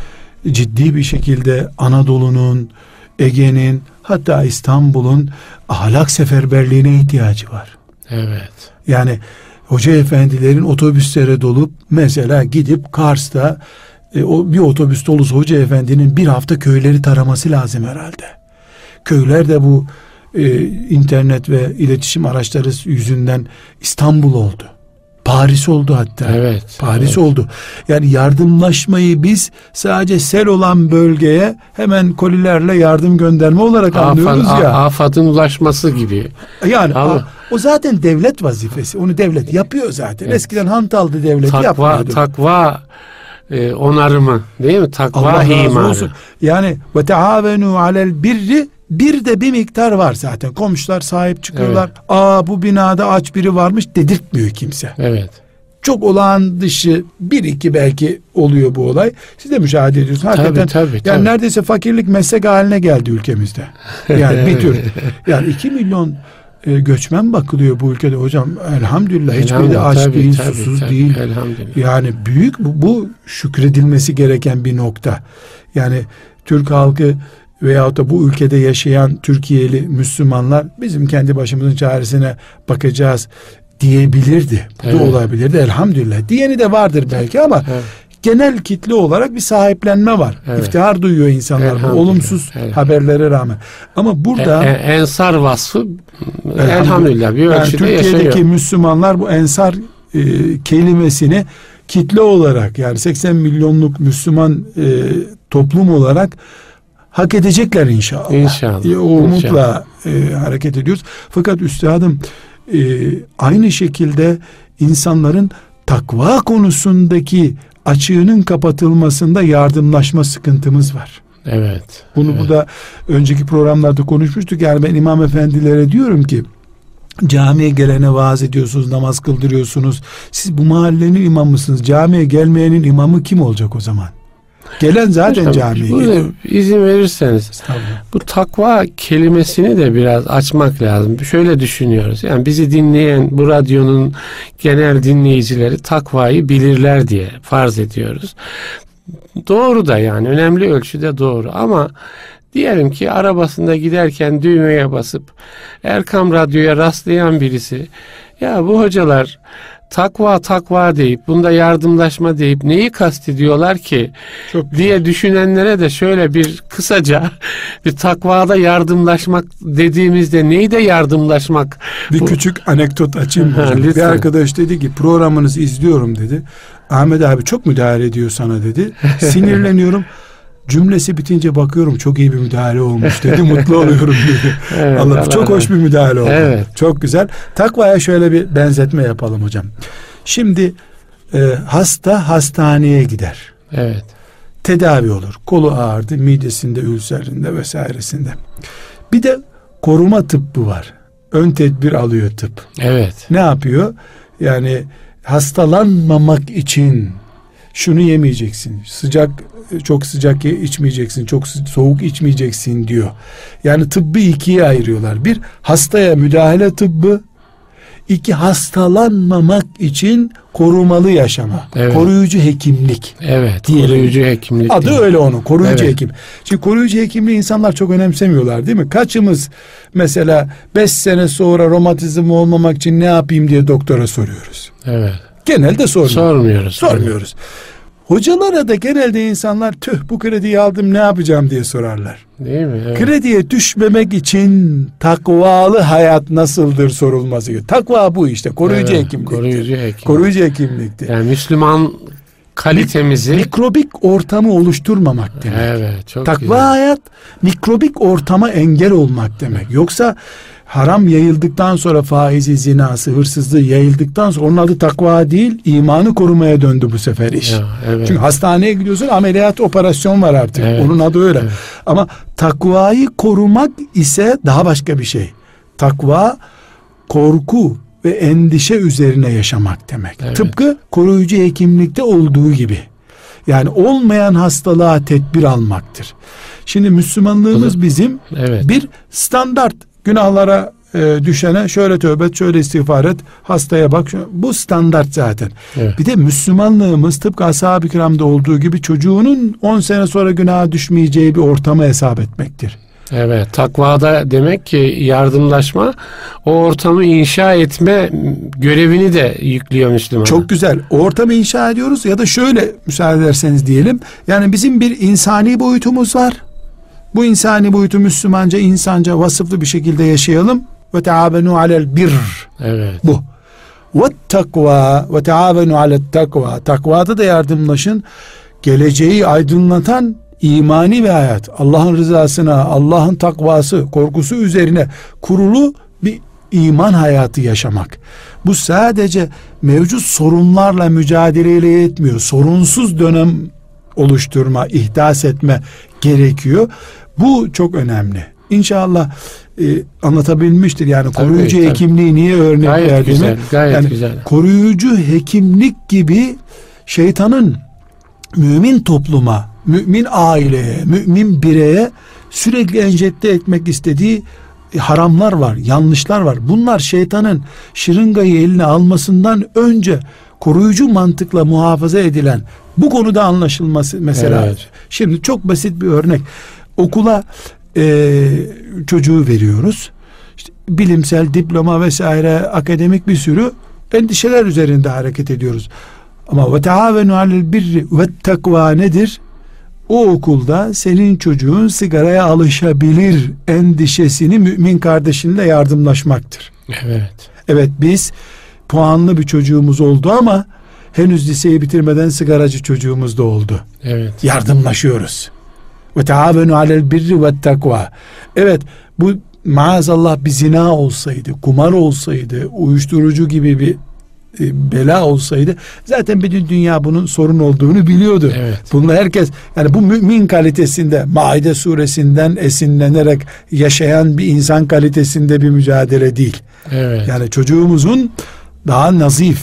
ciddi bir şekilde Anadolu'nun, Ege'nin hatta İstanbul'un ahlak seferberliğine ihtiyacı var. Evet. Yani hoca efendilerin otobüslere dolup mesela gidip Kars'ta e, o bir otobüs dolusu hoca efendinin bir hafta köyleri taraması lazım herhalde. Köyler de bu e, internet ve iletişim araçları yüzünden İstanbul oldu. Paris oldu hatta. Evet. Paris evet. oldu. Yani yardımlaşmayı biz sadece sel olan bölgeye hemen kolilerle yardım gönderme olarak Afad, anlıyoruz ya. Afadın ulaşması gibi. Yani Abi. a- o zaten devlet vazifesi. Onu devlet yapıyor zaten. Evet. Eskiden Hantal'dı devleti Takva, yapmıyordu. takva e, onarımı değil mi? Takva Allah imarı. olsun. Yani ve teavenu alel birri bir de bir miktar var zaten. Komşular sahip çıkıyorlar. Aa bu binada aç biri varmış dedirtmiyor kimse. Evet. Çok olağan dışı bir iki belki oluyor bu olay. Siz de müşahede ediyorsunuz. Hakikaten Tabii tabii. yani tabii. neredeyse fakirlik meslek haline geldi ülkemizde. Yani bir tür. Yani iki milyon e, göçmen bakılıyor bu ülkede hocam. Elhamdülillah hiçbiri de Elhamdülillah, aç tabii, değil, tabii, susuz tabii. değil. Elhamdülillah. Yani büyük bu, bu şükredilmesi gereken bir nokta. Yani Türk halkı veyahut da bu ülkede yaşayan Türkiye'li Müslümanlar bizim kendi başımızın çaresine bakacağız diyebilirdi. Bu da Evet. olabilirdi elhamdülillah. Diyeni de vardır belki ama Evet. Genel kitle olarak bir sahiplenme var. Evet. İftihar duyuyor insanlar bu olumsuz evet. haberlere rağmen. Ama burada E- e- ensar vasfı Elhamdülillah. elhamdülillah bir yani Türkiye'deki yaşıyor. Müslümanlar bu ensar e, kelimesini kitle olarak yani 80 milyonluk Müslüman e, toplum olarak hak edecekler inşallah. İnşallah. E, o umutla e, hareket ediyoruz. Fakat üstadım e, aynı şekilde insanların takva konusundaki açığının kapatılmasında yardımlaşma sıkıntımız var. Evet. Bunu evet. burada önceki programlarda konuşmuştuk. Yani ben imam efendilere diyorum ki camiye gelene vaaz ediyorsunuz, namaz kıldırıyorsunuz. Siz bu mahallenin imamısınız. Camiye gelmeyenin imamı kim olacak o zaman? Gelen zaten Hocam, camiye geliyor. izin verirseniz bu takva kelimesini de biraz açmak lazım. Şöyle düşünüyoruz. Yani bizi dinleyen bu radyonun genel dinleyicileri takvayı bilirler diye farz ediyoruz. Doğru da yani önemli ölçüde doğru ama diyelim ki arabasında giderken düğmeye basıp Erkam Radyo'ya rastlayan birisi ya bu hocalar takva takva deyip bunda yardımlaşma deyip neyi kastediyorlar ki Çok diye düşünenlere de şöyle bir kısaca bir takvada yardımlaşmak dediğimizde neyde yardımlaşmak Bir Bu- küçük anekdot açayım Ha, hocam. Bir arkadaş dedi ki programınızı izliyorum dedi. Ahmet abi çok müdahale ediyor sana dedi. Sinirleniyorum. Cümlesi bitince bakıyorum çok iyi bir müdahale olmuş dedi. Mutlu oluyorum dedi. Evet, Allah, Allah çok hoş bir müdahale oldu. Evet. Çok güzel. Takvaya şöyle bir benzetme yapalım hocam. Şimdi e, hasta hastaneye gider. Evet. Tedavi olur. Kolu ağrıdı, midesinde, ülserinde vesairesinde. Bir de koruma tıbbı var. Ön tedbir alıyor tıp. Evet. Ne yapıyor? Yani hastalanmamak için şunu yemeyeceksin. Sıcak çok sıcak ye- içmeyeceksin. Çok soğuk içmeyeceksin diyor. Yani tıbbı ikiye ayırıyorlar. Bir hastaya müdahale tıbbı, iki hastalanmamak için korumalı yaşama. Evet. Koruyucu hekimlik. Evet. Diyelim. Koruyucu hekimlik. Adı değil. öyle onun koruyucu Evet. hekim. Şimdi koruyucu hekimliği insanlar çok önemsemiyorlar değil mi? Kaçımız mesela 5 sene sonra romatizm olmamak için ne yapayım diye doktora soruyoruz. Evet. Genelde sormuyoruz. Sormuyoruz. Sormuyoruz. Hocalara da genelde insanlar tüh bu krediyi aldım ne yapacağım diye sorarlar. Değil mi? Evet. Krediye düşmemek için takvalı hayat nasıldır sorulması gerekiyor. Takva bu işte koruyucu Evet, hekimliktir. Koruyucu hekim. Koruyucu hekimliktir. Yani Müslüman kalitemizi Mikrobik ortamı oluşturmamak demek. Evet, çok Takva güzel. hayat mikrobik ortama engel olmak demek. Yoksa haram yayıldıktan sonra faizi, zinası, hırsızlığı yayıldıktan sonra onun adı takva değil, imanı korumaya döndü bu sefer iş. Ya, evet. Çünkü hastaneye gidiyorsun ameliyat operasyon var artık. Evet. Onun adı öyle. Evet. Ama takvayı korumak ise daha başka bir şey. Takva korku ve endişe üzerine yaşamak demek. Evet. Tıpkı koruyucu hekimlikte olduğu gibi. Yani olmayan hastalığa tedbir almaktır. Şimdi Müslümanlığımız bizim Evet. bir standart günahlara e, düşene şöyle tövbe et, şöyle istiğfar et, hastaya bak. Bu standart zaten. Evet. Bir de Müslümanlığımız tıpkı ashab-ı kiramda olduğu gibi çocuğunun 10 sene sonra günaha düşmeyeceği bir ortama hesap etmektir. Evet, takvada demek ki yardımlaşma o ortamı inşa etme görevini de yüklüyor Müslüman. Çok güzel. O ortamı inşa ediyoruz ya da şöyle müsaade ederseniz diyelim. Yani bizim bir insani boyutumuz var. Bu insani boyutu Müslümanca, insanca vasıflı bir şekilde yaşayalım. Ve teabenu alel bir. Evet. Bu. ve takva ve taavenu alet takva. Takvada da yardımlaşın. Geleceği aydınlatan imani bir hayat. Allah'ın rızasına, Allah'ın takvası, korkusu üzerine kurulu bir iman hayatı yaşamak. Bu sadece mevcut sorunlarla mücadeleyle yetmiyor. Sorunsuz dönem oluşturma, ihdas etme gerekiyor. Bu çok önemli. İnşallah e, anlatabilmiştir. Yani Tabii, koruyucu tabii. hekimliği niye örnek Gayet verdiğimi. güzel, gayet yani güzel. koruyucu hekimlik gibi şeytanın mümin topluma, mümin aileye, mümin bireye sürekli enjekte etmek istediği e, haramlar var, yanlışlar var. Bunlar şeytanın şırıngayı eline almasından önce koruyucu mantıkla muhafaza edilen bu konuda anlaşılması mesela. Evet. Şimdi çok basit bir örnek. Okula e, çocuğu veriyoruz. İşte bilimsel, diploma vesaire akademik bir sürü endişeler üzerinde hareket ediyoruz. Ama ve taavenu alel birri ve takva nedir? O okulda senin çocuğun sigaraya alışabilir endişesini mümin kardeşinle yardımlaşmaktır. Evet. Evet biz puanlı bir çocuğumuz oldu ama henüz liseyi bitirmeden sigaracı çocuğumuz da oldu. Evet. Yardımlaşıyoruz. Ve taavenu alel birri ve takva. Evet bu maazallah bir zina olsaydı, kumar olsaydı, uyuşturucu gibi bir e, bela olsaydı zaten bütün dünya bunun sorun olduğunu biliyordu. Evet. Bunu herkes yani bu mümin kalitesinde Maide suresinden esinlenerek yaşayan bir insan kalitesinde bir mücadele değil. Evet. Yani çocuğumuzun daha nazif,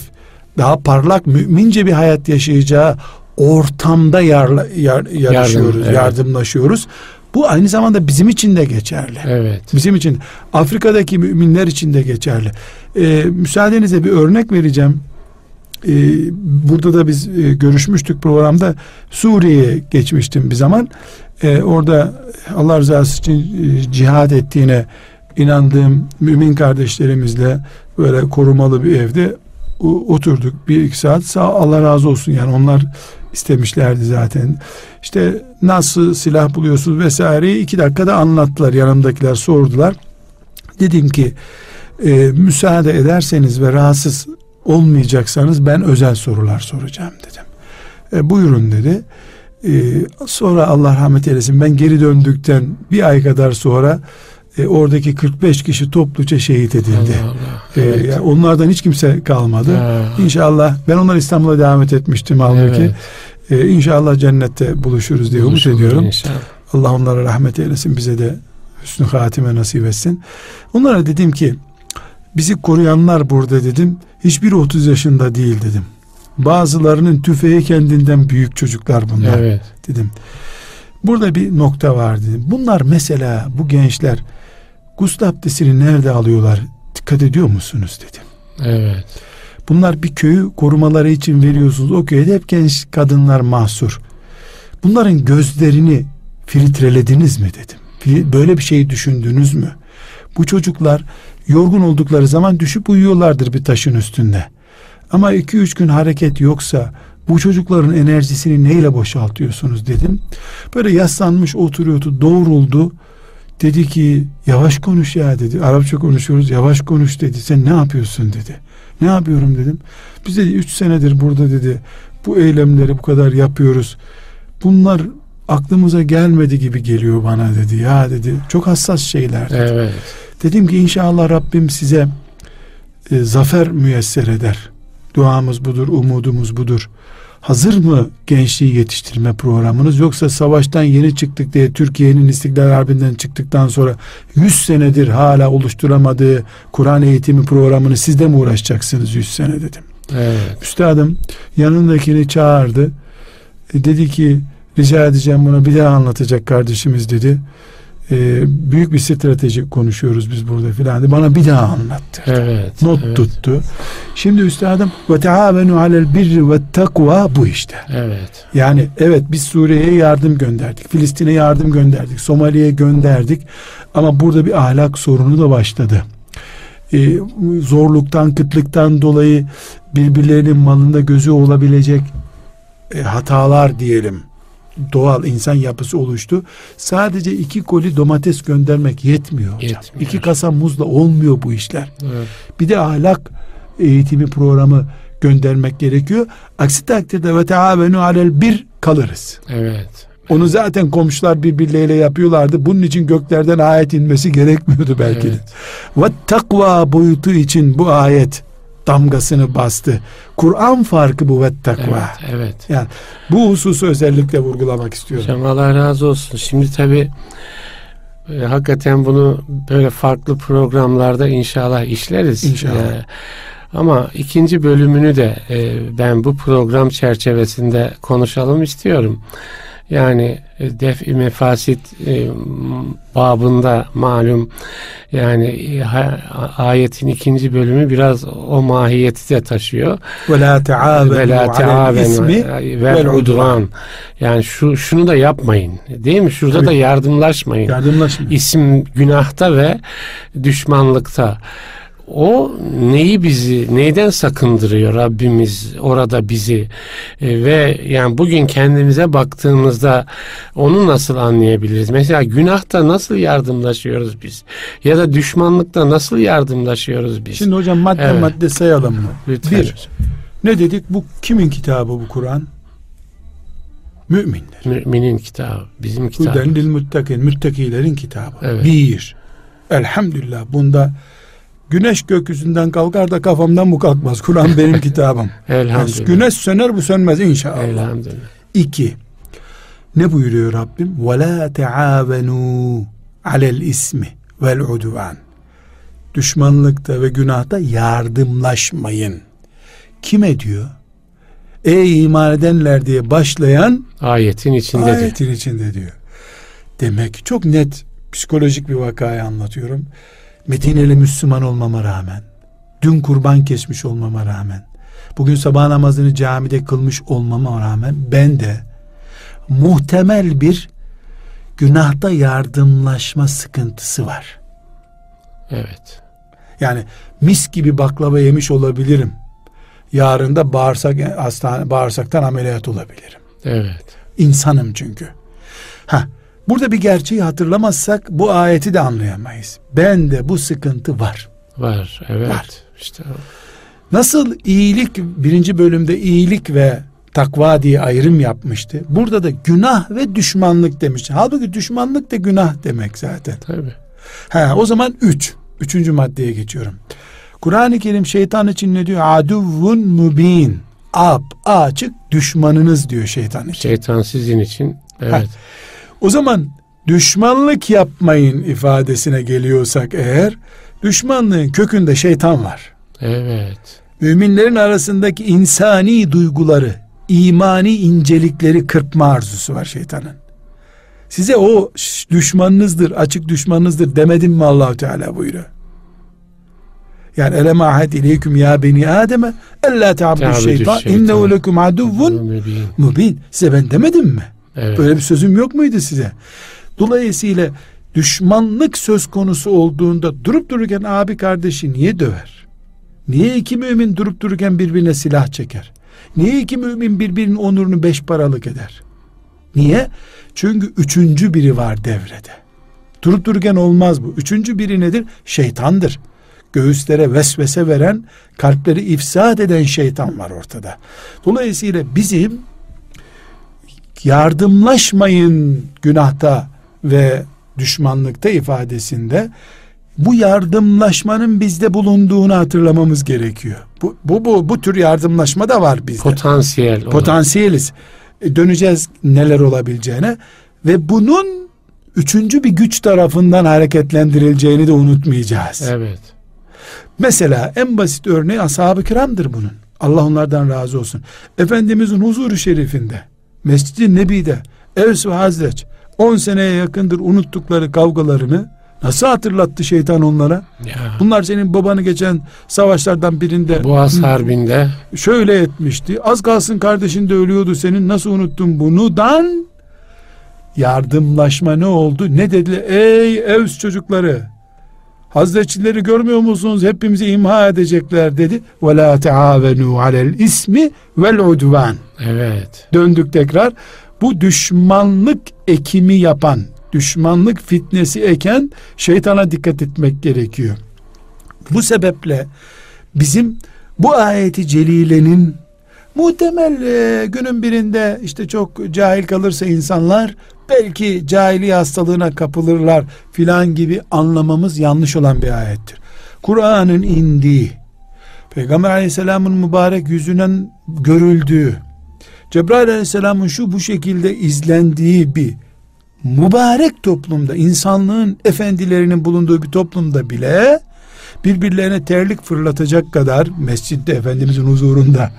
daha parlak mümince bir hayat yaşayacağı ortamda yarla, yar, yarışıyoruz, evet. yardımlaşıyoruz. Bu aynı zamanda bizim için de geçerli. Evet. Bizim için Afrika'daki müminler için de geçerli. Ee, müsaadenizle bir örnek vereceğim. Ee, burada da biz e, görüşmüştük programda Suriye'ye geçmiştim bir zaman. Ee, orada Allah rızası için e, cihad ettiğine inandığım mümin kardeşlerimizle böyle korumalı bir evde oturduk bir iki saat. Sağ Allah razı olsun. Yani onlar istemişlerdi zaten. İşte nasıl silah buluyorsunuz vesaireyi iki dakikada anlattılar. Yanımdakiler sordular. Dedim ki e, müsaade ederseniz ve rahatsız olmayacaksanız ben özel sorular soracağım dedim. E, buyurun dedi. E, sonra Allah rahmet eylesin. Ben geri döndükten bir ay kadar sonra e, oradaki 45 kişi topluca şehit edildi. Allah Allah. E, Evet. yani onlardan hiç kimse kalmadı. Ha. İnşallah ben onlar İstanbul'a davet etmiştim halbuki. Evet. E, inşallah cennette buluşuruz diye umut ediyorum. inşallah. Allah onlara rahmet eylesin bize de hüsnü hatime nasip etsin. Onlara dedim ki bizi koruyanlar burada dedim. Hiçbir 30 yaşında değil dedim. Bazılarının tüfeği kendinden büyük çocuklar bunlar Evet. dedim. Burada bir nokta var dedim. Bunlar mesela bu gençler gusül abdestini nerede alıyorlar? Dikkat ediyor musunuz dedim. Evet. Bunlar bir köyü korumaları için veriyorsunuz. O köyde hep genç kadınlar mahsur. Bunların gözlerini filtrelediniz mi dedim. Böyle bir şey düşündünüz mü? Bu çocuklar yorgun oldukları zaman düşüp uyuyorlardır bir taşın üstünde. Ama iki üç gün hareket yoksa bu çocukların enerjisini neyle boşaltıyorsunuz dedim. Böyle yaslanmış oturuyordu doğruldu. Dedi ki yavaş konuş ya dedi. Arapça konuşuyoruz yavaş konuş dedi. Sen ne yapıyorsun dedi. Ne yapıyorum dedim. Biz dedi 3 senedir burada dedi. Bu eylemleri bu kadar yapıyoruz. Bunlar aklımıza gelmedi gibi geliyor bana dedi. Ya dedi çok hassas şeyler. dedi. Evet. Dedim ki inşallah Rabbim size e, zafer müyesser eder. Duamız budur, umudumuz budur. Hazır mı gençliği yetiştirme programınız yoksa savaştan yeni çıktık diye Türkiye'nin İstiklal Harbi'nden çıktıktan sonra 100 senedir hala oluşturamadığı Kur'an eğitimi programını siz de mi uğraşacaksınız 100 sene dedim. Evet. Üstadım yanındakini çağırdı. E, dedi ki rica edeceğim bunu bir daha anlatacak kardeşimiz dedi. E, büyük bir strateji konuşuyoruz biz burada filan. Bana bir daha anlattı. Evet. Not evet. tuttu. Şimdi üstadım ve taavenu alel birri ve takva bu işte. Evet. Yani evet biz Suriye'ye yardım gönderdik. Filistin'e yardım gönderdik. Somali'ye gönderdik. Ama burada bir ahlak sorunu da başladı. Ee, zorluktan, kıtlıktan dolayı birbirlerinin malında gözü olabilecek e, hatalar diyelim. Doğal insan yapısı oluştu. Sadece iki koli domates göndermek yetmiyor hocam. Yetmiyor. İki kasa muzla olmuyor bu işler. Evet. Bir de ahlak eğitimi programı göndermek gerekiyor. Aksi takdirde ve teavenu alel bir kalırız. Evet. Onu zaten komşular birbirleriyle yapıyorlardı. Bunun için göklerden ayet inmesi gerekmiyordu belki de. Evet. Ve takva boyutu için bu ayet damgasını bastı. Kur'an farkı bu ve takva. Evet. Evet. Yani bu hususu özellikle vurgulamak istiyorum. Hocam Allah razı olsun. Şimdi tabi e, hakikaten bunu böyle farklı programlarda inşallah işleriz. İnşallah. E, ama ikinci bölümünü de e, ben bu program çerçevesinde konuşalım istiyorum. Yani e, def-i mefasit e, babında malum yani e, ha- ayetin ikinci bölümü biraz o mahiyeti de taşıyor. Ve la teavenu alel teavenu vel udvan. Yani şu şunu da yapmayın. Değil mi? Şurada Tabii. da yardımlaşmayın. yardımlaşma. İsim günahta ve düşmanlıkta. O neyi bizi neyden sakındırıyor Rabbimiz orada bizi E, ve yani bugün kendimize baktığımızda onu nasıl anlayabiliriz? Mesela günahta nasıl yardımlaşıyoruz biz? Ya da düşmanlıkta nasıl yardımlaşıyoruz biz? Şimdi hocam madde Evet. madde sayalım mı? Lütfen. Bir, ne dedik? Bu kimin kitabı bu Kur'an? Müminler. Müminin kitabı, bizim kitabımız. lil muttakin, müttakilerin kitabı. Evet. Bir. Elhamdülillah bunda Güneş gökyüzünden kalkar da kafamdan bu kalkmaz. Kur'an benim kitabım. Elhamdülillah. Güneş söner bu sönmez inşallah. Elhamdülillah. İki. Ne buyuruyor Rabbim? Ve la teavenu alel ismi vel udvan. Düşmanlıkta ve günahta yardımlaşmayın. Kime diyor? Ey iman edenler diye başlayan ayetin içinde ayetin içinde diyor. Demek çok net psikolojik bir vakayı anlatıyorum. Medineli Müslüman olmama rağmen, dün kurban kesmiş olmama rağmen, bugün sabah namazını camide kılmış olmama rağmen ben de muhtemel bir günahta yardımlaşma sıkıntısı var. Evet. Yani mis gibi baklava yemiş olabilirim. Yarın da bağırsak hastane bağırsaktan ameliyat olabilirim. Evet. İnsanım çünkü. Ha, burada bir gerçeği hatırlamazsak bu ayeti de anlayamayız. Ben de bu sıkıntı var. Var. Evet. Var. İşte Nasıl iyilik birinci bölümde iyilik ve takva diye ayrım yapmıştı. Burada da günah ve düşmanlık demişti. Halbuki düşmanlık da günah demek zaten. tabii. Ha, o zaman üç. Üçüncü maddeye geçiyorum. Kur'an-ı Kerim şeytan için ne diyor? Aduvvun mubin. Ap, açık düşmanınız diyor şeytan için. Şeytan sizin için. Evet. O zaman düşmanlık yapmayın ifadesine geliyorsak eğer düşmanlığın kökünde şeytan var. Evet. Müminlerin arasındaki insani duyguları, imani incelikleri kırpma arzusu var şeytanın. Size o düşmanınızdır, açık düşmanınızdır demedim mi Allahu Teala buyuruyor. Yani elem ahed ileyküm ya beni Adem'e ella Ta'budu şeytan innehu lekum aduvvun mubin. Size ben demedim mi? Evet. Böyle bir sözüm yok muydu size? Dolayısıyla düşmanlık söz konusu olduğunda durup dururken abi kardeşi niye döver? Niye iki mümin durup dururken birbirine silah çeker? Niye iki mümin birbirinin onurunu beş paralık eder? Niye? Çünkü üçüncü biri var devrede. Durup dururken olmaz bu. Üçüncü biri nedir? Şeytandır. Göğüslere vesvese veren, kalpleri ifsad eden şeytan var ortada. Dolayısıyla bizim yardımlaşmayın günahta ve düşmanlıkta ifadesinde bu yardımlaşmanın bizde bulunduğunu hatırlamamız gerekiyor. Bu bu bu, bu tür yardımlaşma da var bizde. Potansiyel. Potansiyeliz. E, döneceğiz neler olabileceğine ve bunun üçüncü bir güç tarafından hareketlendirileceğini de unutmayacağız. Evet. Mesela en basit örneği ashab-ı kiramdır bunun. Allah onlardan razı olsun. Efendimizin huzuru şerifinde, Mescid-i Nebi'de, Evs ve Hazreç 10 seneye yakındır unuttukları kavgalarını nasıl hatırlattı şeytan onlara? Ya. Bunlar senin babanı geçen savaşlardan birinde Boğaz Harbi'nde şöyle etmişti. Az kalsın kardeşin de ölüyordu senin nasıl unuttun bunu? Dan yardımlaşma ne oldu? Ne dediler? Ey Evs çocukları Hazretçileri görmüyor musunuz? Hepimizi imha edecekler dedi. Ve la teavenu alel ismi vel udvan. evet. Döndük tekrar. Bu düşmanlık ekimi yapan, düşmanlık fitnesi eken şeytana dikkat etmek gerekiyor. Bu sebeple bizim bu ayeti celilenin muhtemel e, günün birinde işte çok cahil kalırsa insanlar belki cahiliye hastalığına kapılırlar filan gibi anlamamız yanlış olan bir ayettir. Kur'an'ın indiği, Peygamber aleyhisselamın mübarek yüzünden görüldüğü, Cebrail aleyhisselamın şu bu şekilde izlendiği bir mübarek toplumda, insanlığın efendilerinin bulunduğu bir toplumda bile birbirlerine terlik fırlatacak kadar mescitte Efendimizin huzurunda.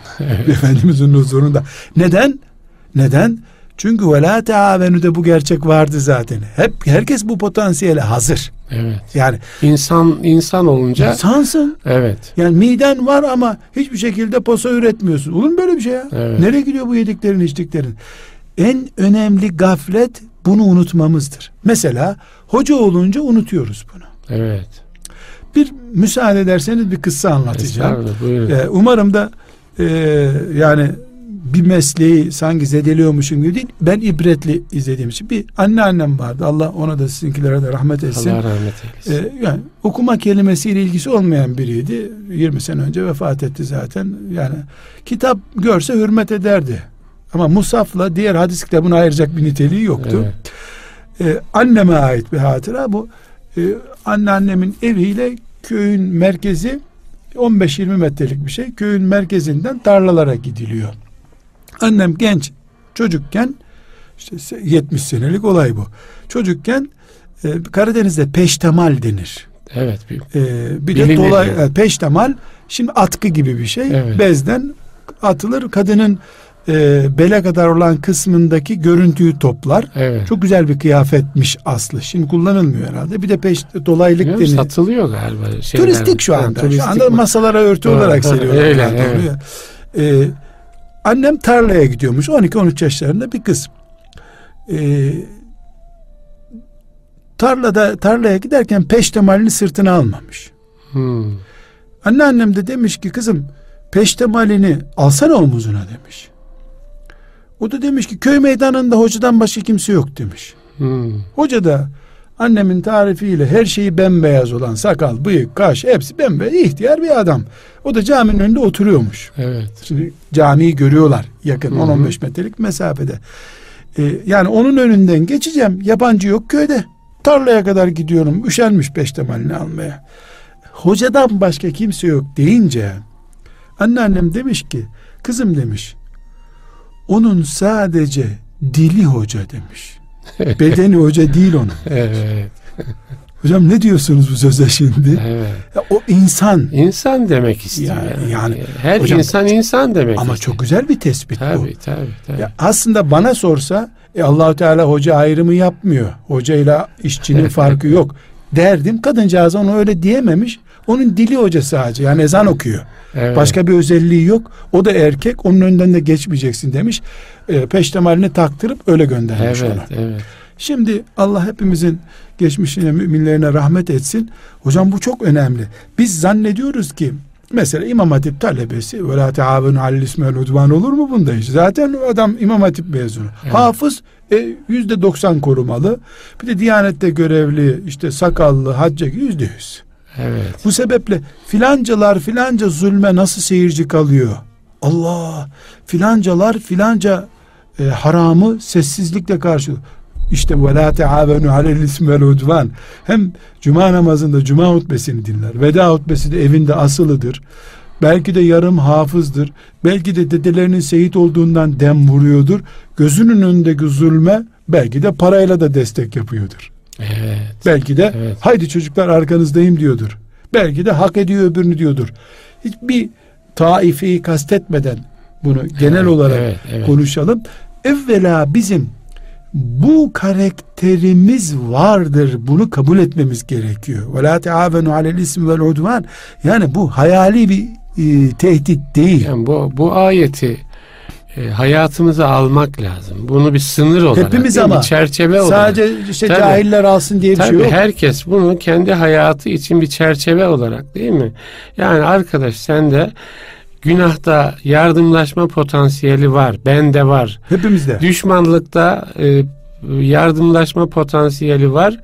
Efendimizin huzurunda. Neden? Neden? Çünkü ve la de bu gerçek vardı zaten. Hep herkes bu potansiyele hazır. Evet. Yani insan insan olunca insansın. Evet. Yani miden var ama hiçbir şekilde posa üretmiyorsun. Olur mu böyle bir şey ya? Evet. Nereye gidiyor bu yediklerin, içtiklerin? En önemli gaflet bunu unutmamızdır. Mesela hoca olunca unutuyoruz bunu. Evet. Bir müsaade ederseniz bir kıssa anlatacağım. Ee, umarım da e, yani bir mesleği sanki zedeliyormuşum gibi değil. Ben ibretli izlediğim için bir anneannem vardı. Allah ona da sizinkilere de rahmet etsin. Allah rahmet eylesin. Ee, yani okuma kelimesiyle ilgisi olmayan biriydi. 20 sene önce vefat etti zaten. Yani kitap görse hürmet ederdi. Ama Musaf'la diğer hadis kitabını ayıracak bir niteliği yoktu. Evet. Ee, anneme ait bir hatıra bu. Ee, anneannemin eviyle köyün merkezi 15-20 metrelik bir şey. Köyün merkezinden tarlalara gidiliyor. Annem genç çocukken işte 70 senelik olay bu. Çocukken e, Karadeniz'de peştemal denir. Evet. Bir, e, bir de dolay e, peştemal şimdi atkı gibi bir şey. Evet. Bezden atılır. Kadının e, bele kadar olan kısmındaki görüntüyü toplar. Evet. Çok güzel bir kıyafetmiş aslı. Şimdi kullanılmıyor herhalde. Bir de peş dolaylık denir. Satılıyor galiba. Şeyler. Turistik şu anda. Yani, şu anda masalara örtü olarak seriyorlar. Öyle, evet. Ee, Annem tarlaya gidiyormuş. 12-13 yaşlarında bir kız. Ee, tarlada tarlaya giderken peştemalini sırtına almamış. Hmm. Anneannem de demiş ki kızım peştemalini alsana omuzuna demiş. O da demiş ki köy meydanında hocadan başka kimse yok demiş. Hmm. Hoca da Annemin tarifiyle her şeyi bembeyaz olan sakal, bıyık, kaş hepsi bembeyaz ihtiyar bir adam. O da caminin önünde oturuyormuş. Evet. Şimdi camiyi görüyorlar yakın 10-15 metrelik mesafede. Ee, yani onun önünden geçeceğim. Yabancı yok köyde. Tarlaya kadar gidiyorum. Üşenmiş peştemalini almaya. Hocadan başka kimse yok deyince anneannem demiş ki kızım demiş onun sadece dili hoca demiş. Bedeni hoca değil onun. Evet. Hocam ne diyorsunuz bu söze şimdi? Evet. Ya, o insan. İnsan demek istiyor. Yani, yani her hocam, insan insan demek. Ama istiyor. çok güzel bir tespit tabii, bu. Tabii tabii. tabii. Ya aslında bana sorsa e, Allahu Teala hoca ayrımı yapmıyor. Hocayla işçinin farkı yok. Derdim kadıncağız onu öyle diyememiş. Onun dili hoca sadece yani ezan okuyor. Evet. Başka bir özelliği yok. O da erkek onun önünden de geçmeyeceksin demiş. E, peştemalini taktırıp öyle göndermiş evet, ona. Evet. Şimdi Allah hepimizin geçmişine müminlerine rahmet etsin. Hocam bu çok önemli. Biz zannediyoruz ki mesela İmam Hatip talebesi ve la teavenu alel ismel udvan olur mu bunda iş? Zaten adam İmam Hatip mezunu. Evet. Hafız e, yüzde doksan korumalı. Bir de Diyanette görevli işte sakallı hacca yüzde yüz. Evet. Bu sebeple filancalar filanca zulme nasıl seyirci kalıyor? Allah filancalar filanca e, haramı sessizlikle karşı işte ve la teavenu alel ismi vel udvan. Hem cuma namazında cuma hutbesini dinler veda hutbesi de evinde asılıdır. Belki de yarım hafızdır. Belki de dedelerinin seyit olduğundan dem vuruyordur. Gözünün önündeki zulme belki de parayla da destek yapıyordur Evet. Belki de evet. haydi çocuklar arkanızdayım diyordur. Belki de hak ediyor öbürünü diyordur. Hiçbir taifeyi kastetmeden bunu genel evet, olarak evet, evet. konuşalım. Evvela bizim bu karakterimiz vardır. Bunu kabul etmemiz gerekiyor. Ve la teavenu alel ismi vel udvan. Yani bu hayali bir e, tehdit değil. Yani bu bu ayeti e, hayatımıza almak lazım. Bunu bir sınır olarak, Hepimiz ama, bir çerçeve olarak. Sadece işte tabii, cahiller alsın diye bir tabii şey yok. herkes bunu kendi hayatı için bir çerçeve olarak değil mi? Yani arkadaş sen de günahta yardımlaşma potansiyeli var. Bende var. Hepimizde. Düşmanlıkta e, yardımlaşma potansiyeli var.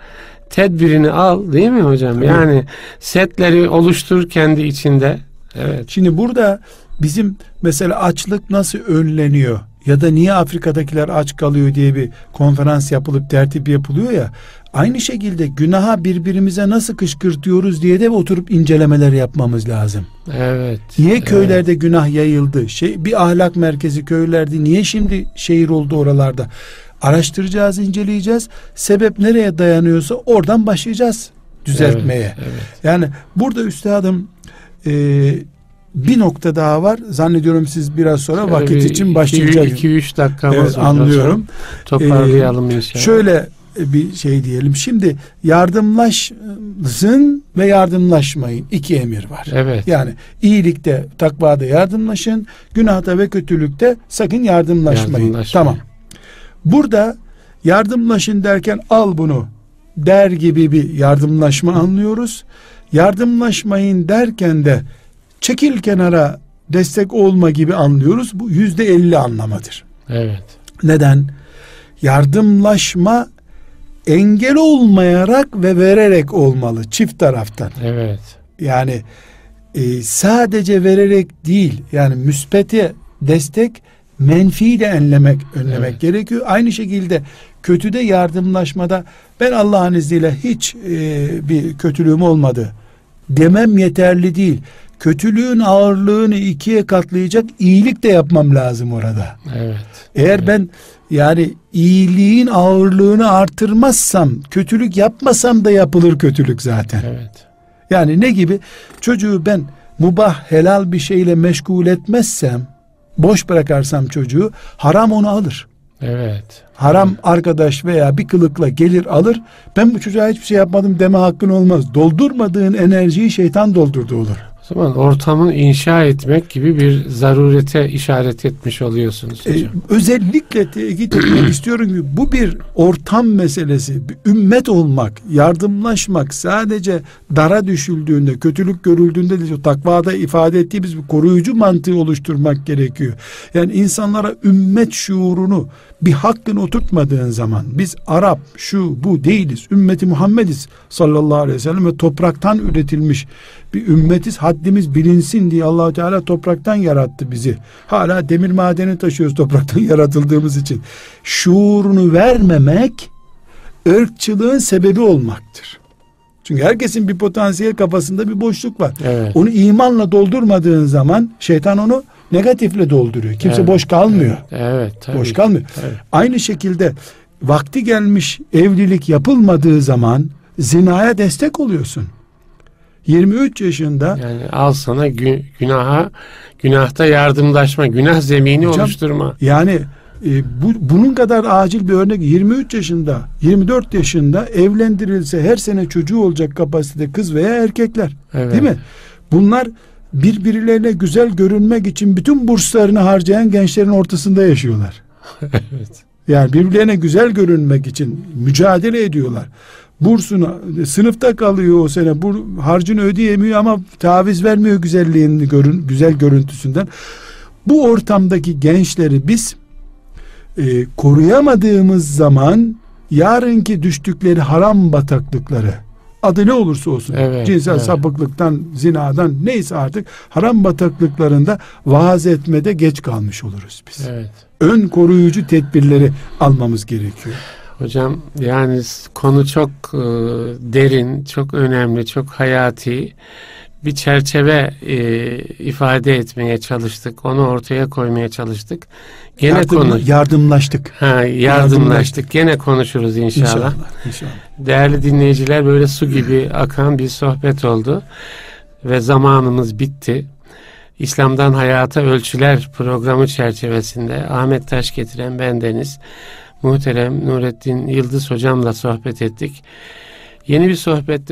Tedbirini al değil mi hocam? Tabii. Yani setleri oluştur kendi içinde Evet. Şimdi burada bizim mesela açlık nasıl önleniyor ya da niye Afrika'dakiler aç kalıyor diye bir konferans yapılıp tertip yapılıyor ya. Aynı şekilde günaha birbirimize nasıl kışkırtıyoruz diye de oturup incelemeler yapmamız lazım. Evet. Niye evet. köylerde günah yayıldı? Şey bir ahlak merkezi köylerde niye şimdi şehir oldu oralarda? Araştıracağız, inceleyeceğiz. Sebep nereye dayanıyorsa oradan başlayacağız düzeltmeye. Evet, evet. Yani burada üstadım e, bir nokta daha var. Zannediyorum siz biraz sonra Şöyle vakit bir için iki, üç dakikamız Evet, var. anlıyorum. Toparlayalım inşallah. Şöyle bir şey diyelim. Şimdi yardımlaşsın ve yardımlaşmayın. iki emir var. Evet. Yani iyilikte, takvada yardımlaşın, günahta ve kötülükte sakın yardımlaşmayın. Yardımlaşmayın. Tamam. Burada yardımlaşın derken al bunu der gibi bir yardımlaşma anlıyoruz. Yardımlaşmayın derken de çekil kenara destek olma gibi anlıyoruz. Bu yüzde elli anlamadır. Evet. Neden? Yardımlaşma engel olmayarak ve vererek olmalı çift taraftan. Evet. Yani e, sadece vererek değil yani müspete destek menfiyi de önlemek önlemek Evet. gerekiyor. Aynı şekilde kötüde yardımlaşmada ben Allah'ın izniyle hiç e, bir kötülüğüm olmadı demem yeterli değil. Kötülüğün ağırlığını ikiye katlayacak iyilik de yapmam lazım orada. Evet. Eğer Evet. ben yani iyiliğin ağırlığını artırmazsam, kötülük yapmasam da yapılır kötülük zaten. Evet. Yani ne gibi? Çocuğu ben mubah helal bir şeyle meşgul etmezsem, boş bırakarsam çocuğu, haram onu alır. Evet. Haram arkadaş veya bir kılıkla gelir alır. Ben bu çocuğa hiçbir şey yapmadım deme hakkın olmaz. Doldurmadığın enerjiyi şeytan doldurdu olur. O zaman ortamı inşa etmek gibi bir zarurete işaret etmiş oluyorsunuz Ee, hocam. özellikle tekit etmek istiyorum ki bu bir ortam meselesi, bir ümmet olmak, yardımlaşmak sadece dara düşüldüğünde, kötülük görüldüğünde de takvada ifade ettiğimiz bir koruyucu mantığı oluşturmak gerekiyor. Yani insanlara ümmet şuurunu bir hakkın oturtmadığın zaman biz Arap şu bu değiliz. Ümmeti Muhammediz sallallahu aleyhi ve sellem ve topraktan üretilmiş bir ümmetiz. Haddimiz bilinsin diye allah Teala topraktan yarattı bizi. Hala demir madeni taşıyoruz topraktan yaratıldığımız için. Şuurunu vermemek ırkçılığın sebebi olmaktır. Çünkü herkesin bir potansiyel kafasında bir boşluk var. Evet. Onu imanla doldurmadığın zaman şeytan onu negatifle dolduruyor. Kimse Evet, boş kalmıyor. Evet. Tabii. Boş kalmıyor. Tabii. Aynı şekilde vakti gelmiş evlilik yapılmadığı zaman zinaya destek oluyorsun. 23 yaşında Yani al sana gü- günaha, günahta yardımlaşma, günah zemini Hocam, oluşturma. yani e, bu, bunun kadar acil bir örnek 23 yaşında 24 yaşında evlendirilse her sene çocuğu olacak kapasitede kız veya erkekler Evet. değil mi? Bunlar birbirlerine güzel görünmek için bütün burslarını harcayan gençlerin ortasında yaşıyorlar. evet. Yani birbirlerine güzel görünmek için mücadele ediyorlar. Bursunu sınıfta kalıyor o sene. Bu harcını ödeyemiyor ama taviz vermiyor güzelliğini görün güzel görüntüsünden. Bu ortamdaki gençleri biz e, koruyamadığımız zaman yarınki düştükleri haram bataklıkları adı ne olursa olsun Evet, cinsel evet. sapıklıktan zinadan neyse artık haram bataklıklarında vaaz etmede geç kalmış oluruz biz Evet. ön koruyucu tedbirleri almamız gerekiyor. Hocam yani konu çok e, derin, çok önemli, çok hayati bir çerçeve e, ifade etmeye çalıştık. Onu ortaya koymaya çalıştık. Gene Yardım- konu yardımlaştık. ha, yardımlaştık. Gene konuşuruz inşallah. İnşallah. İnşallah. Değerli dinleyiciler böyle su gibi akan bir sohbet oldu ve zamanımız bitti. İslam'dan Hayata Ölçüler programı çerçevesinde Ahmet Taş getiren bendeniz muhterem Nurettin Yıldız hocamla sohbet ettik. Yeni bir sohbette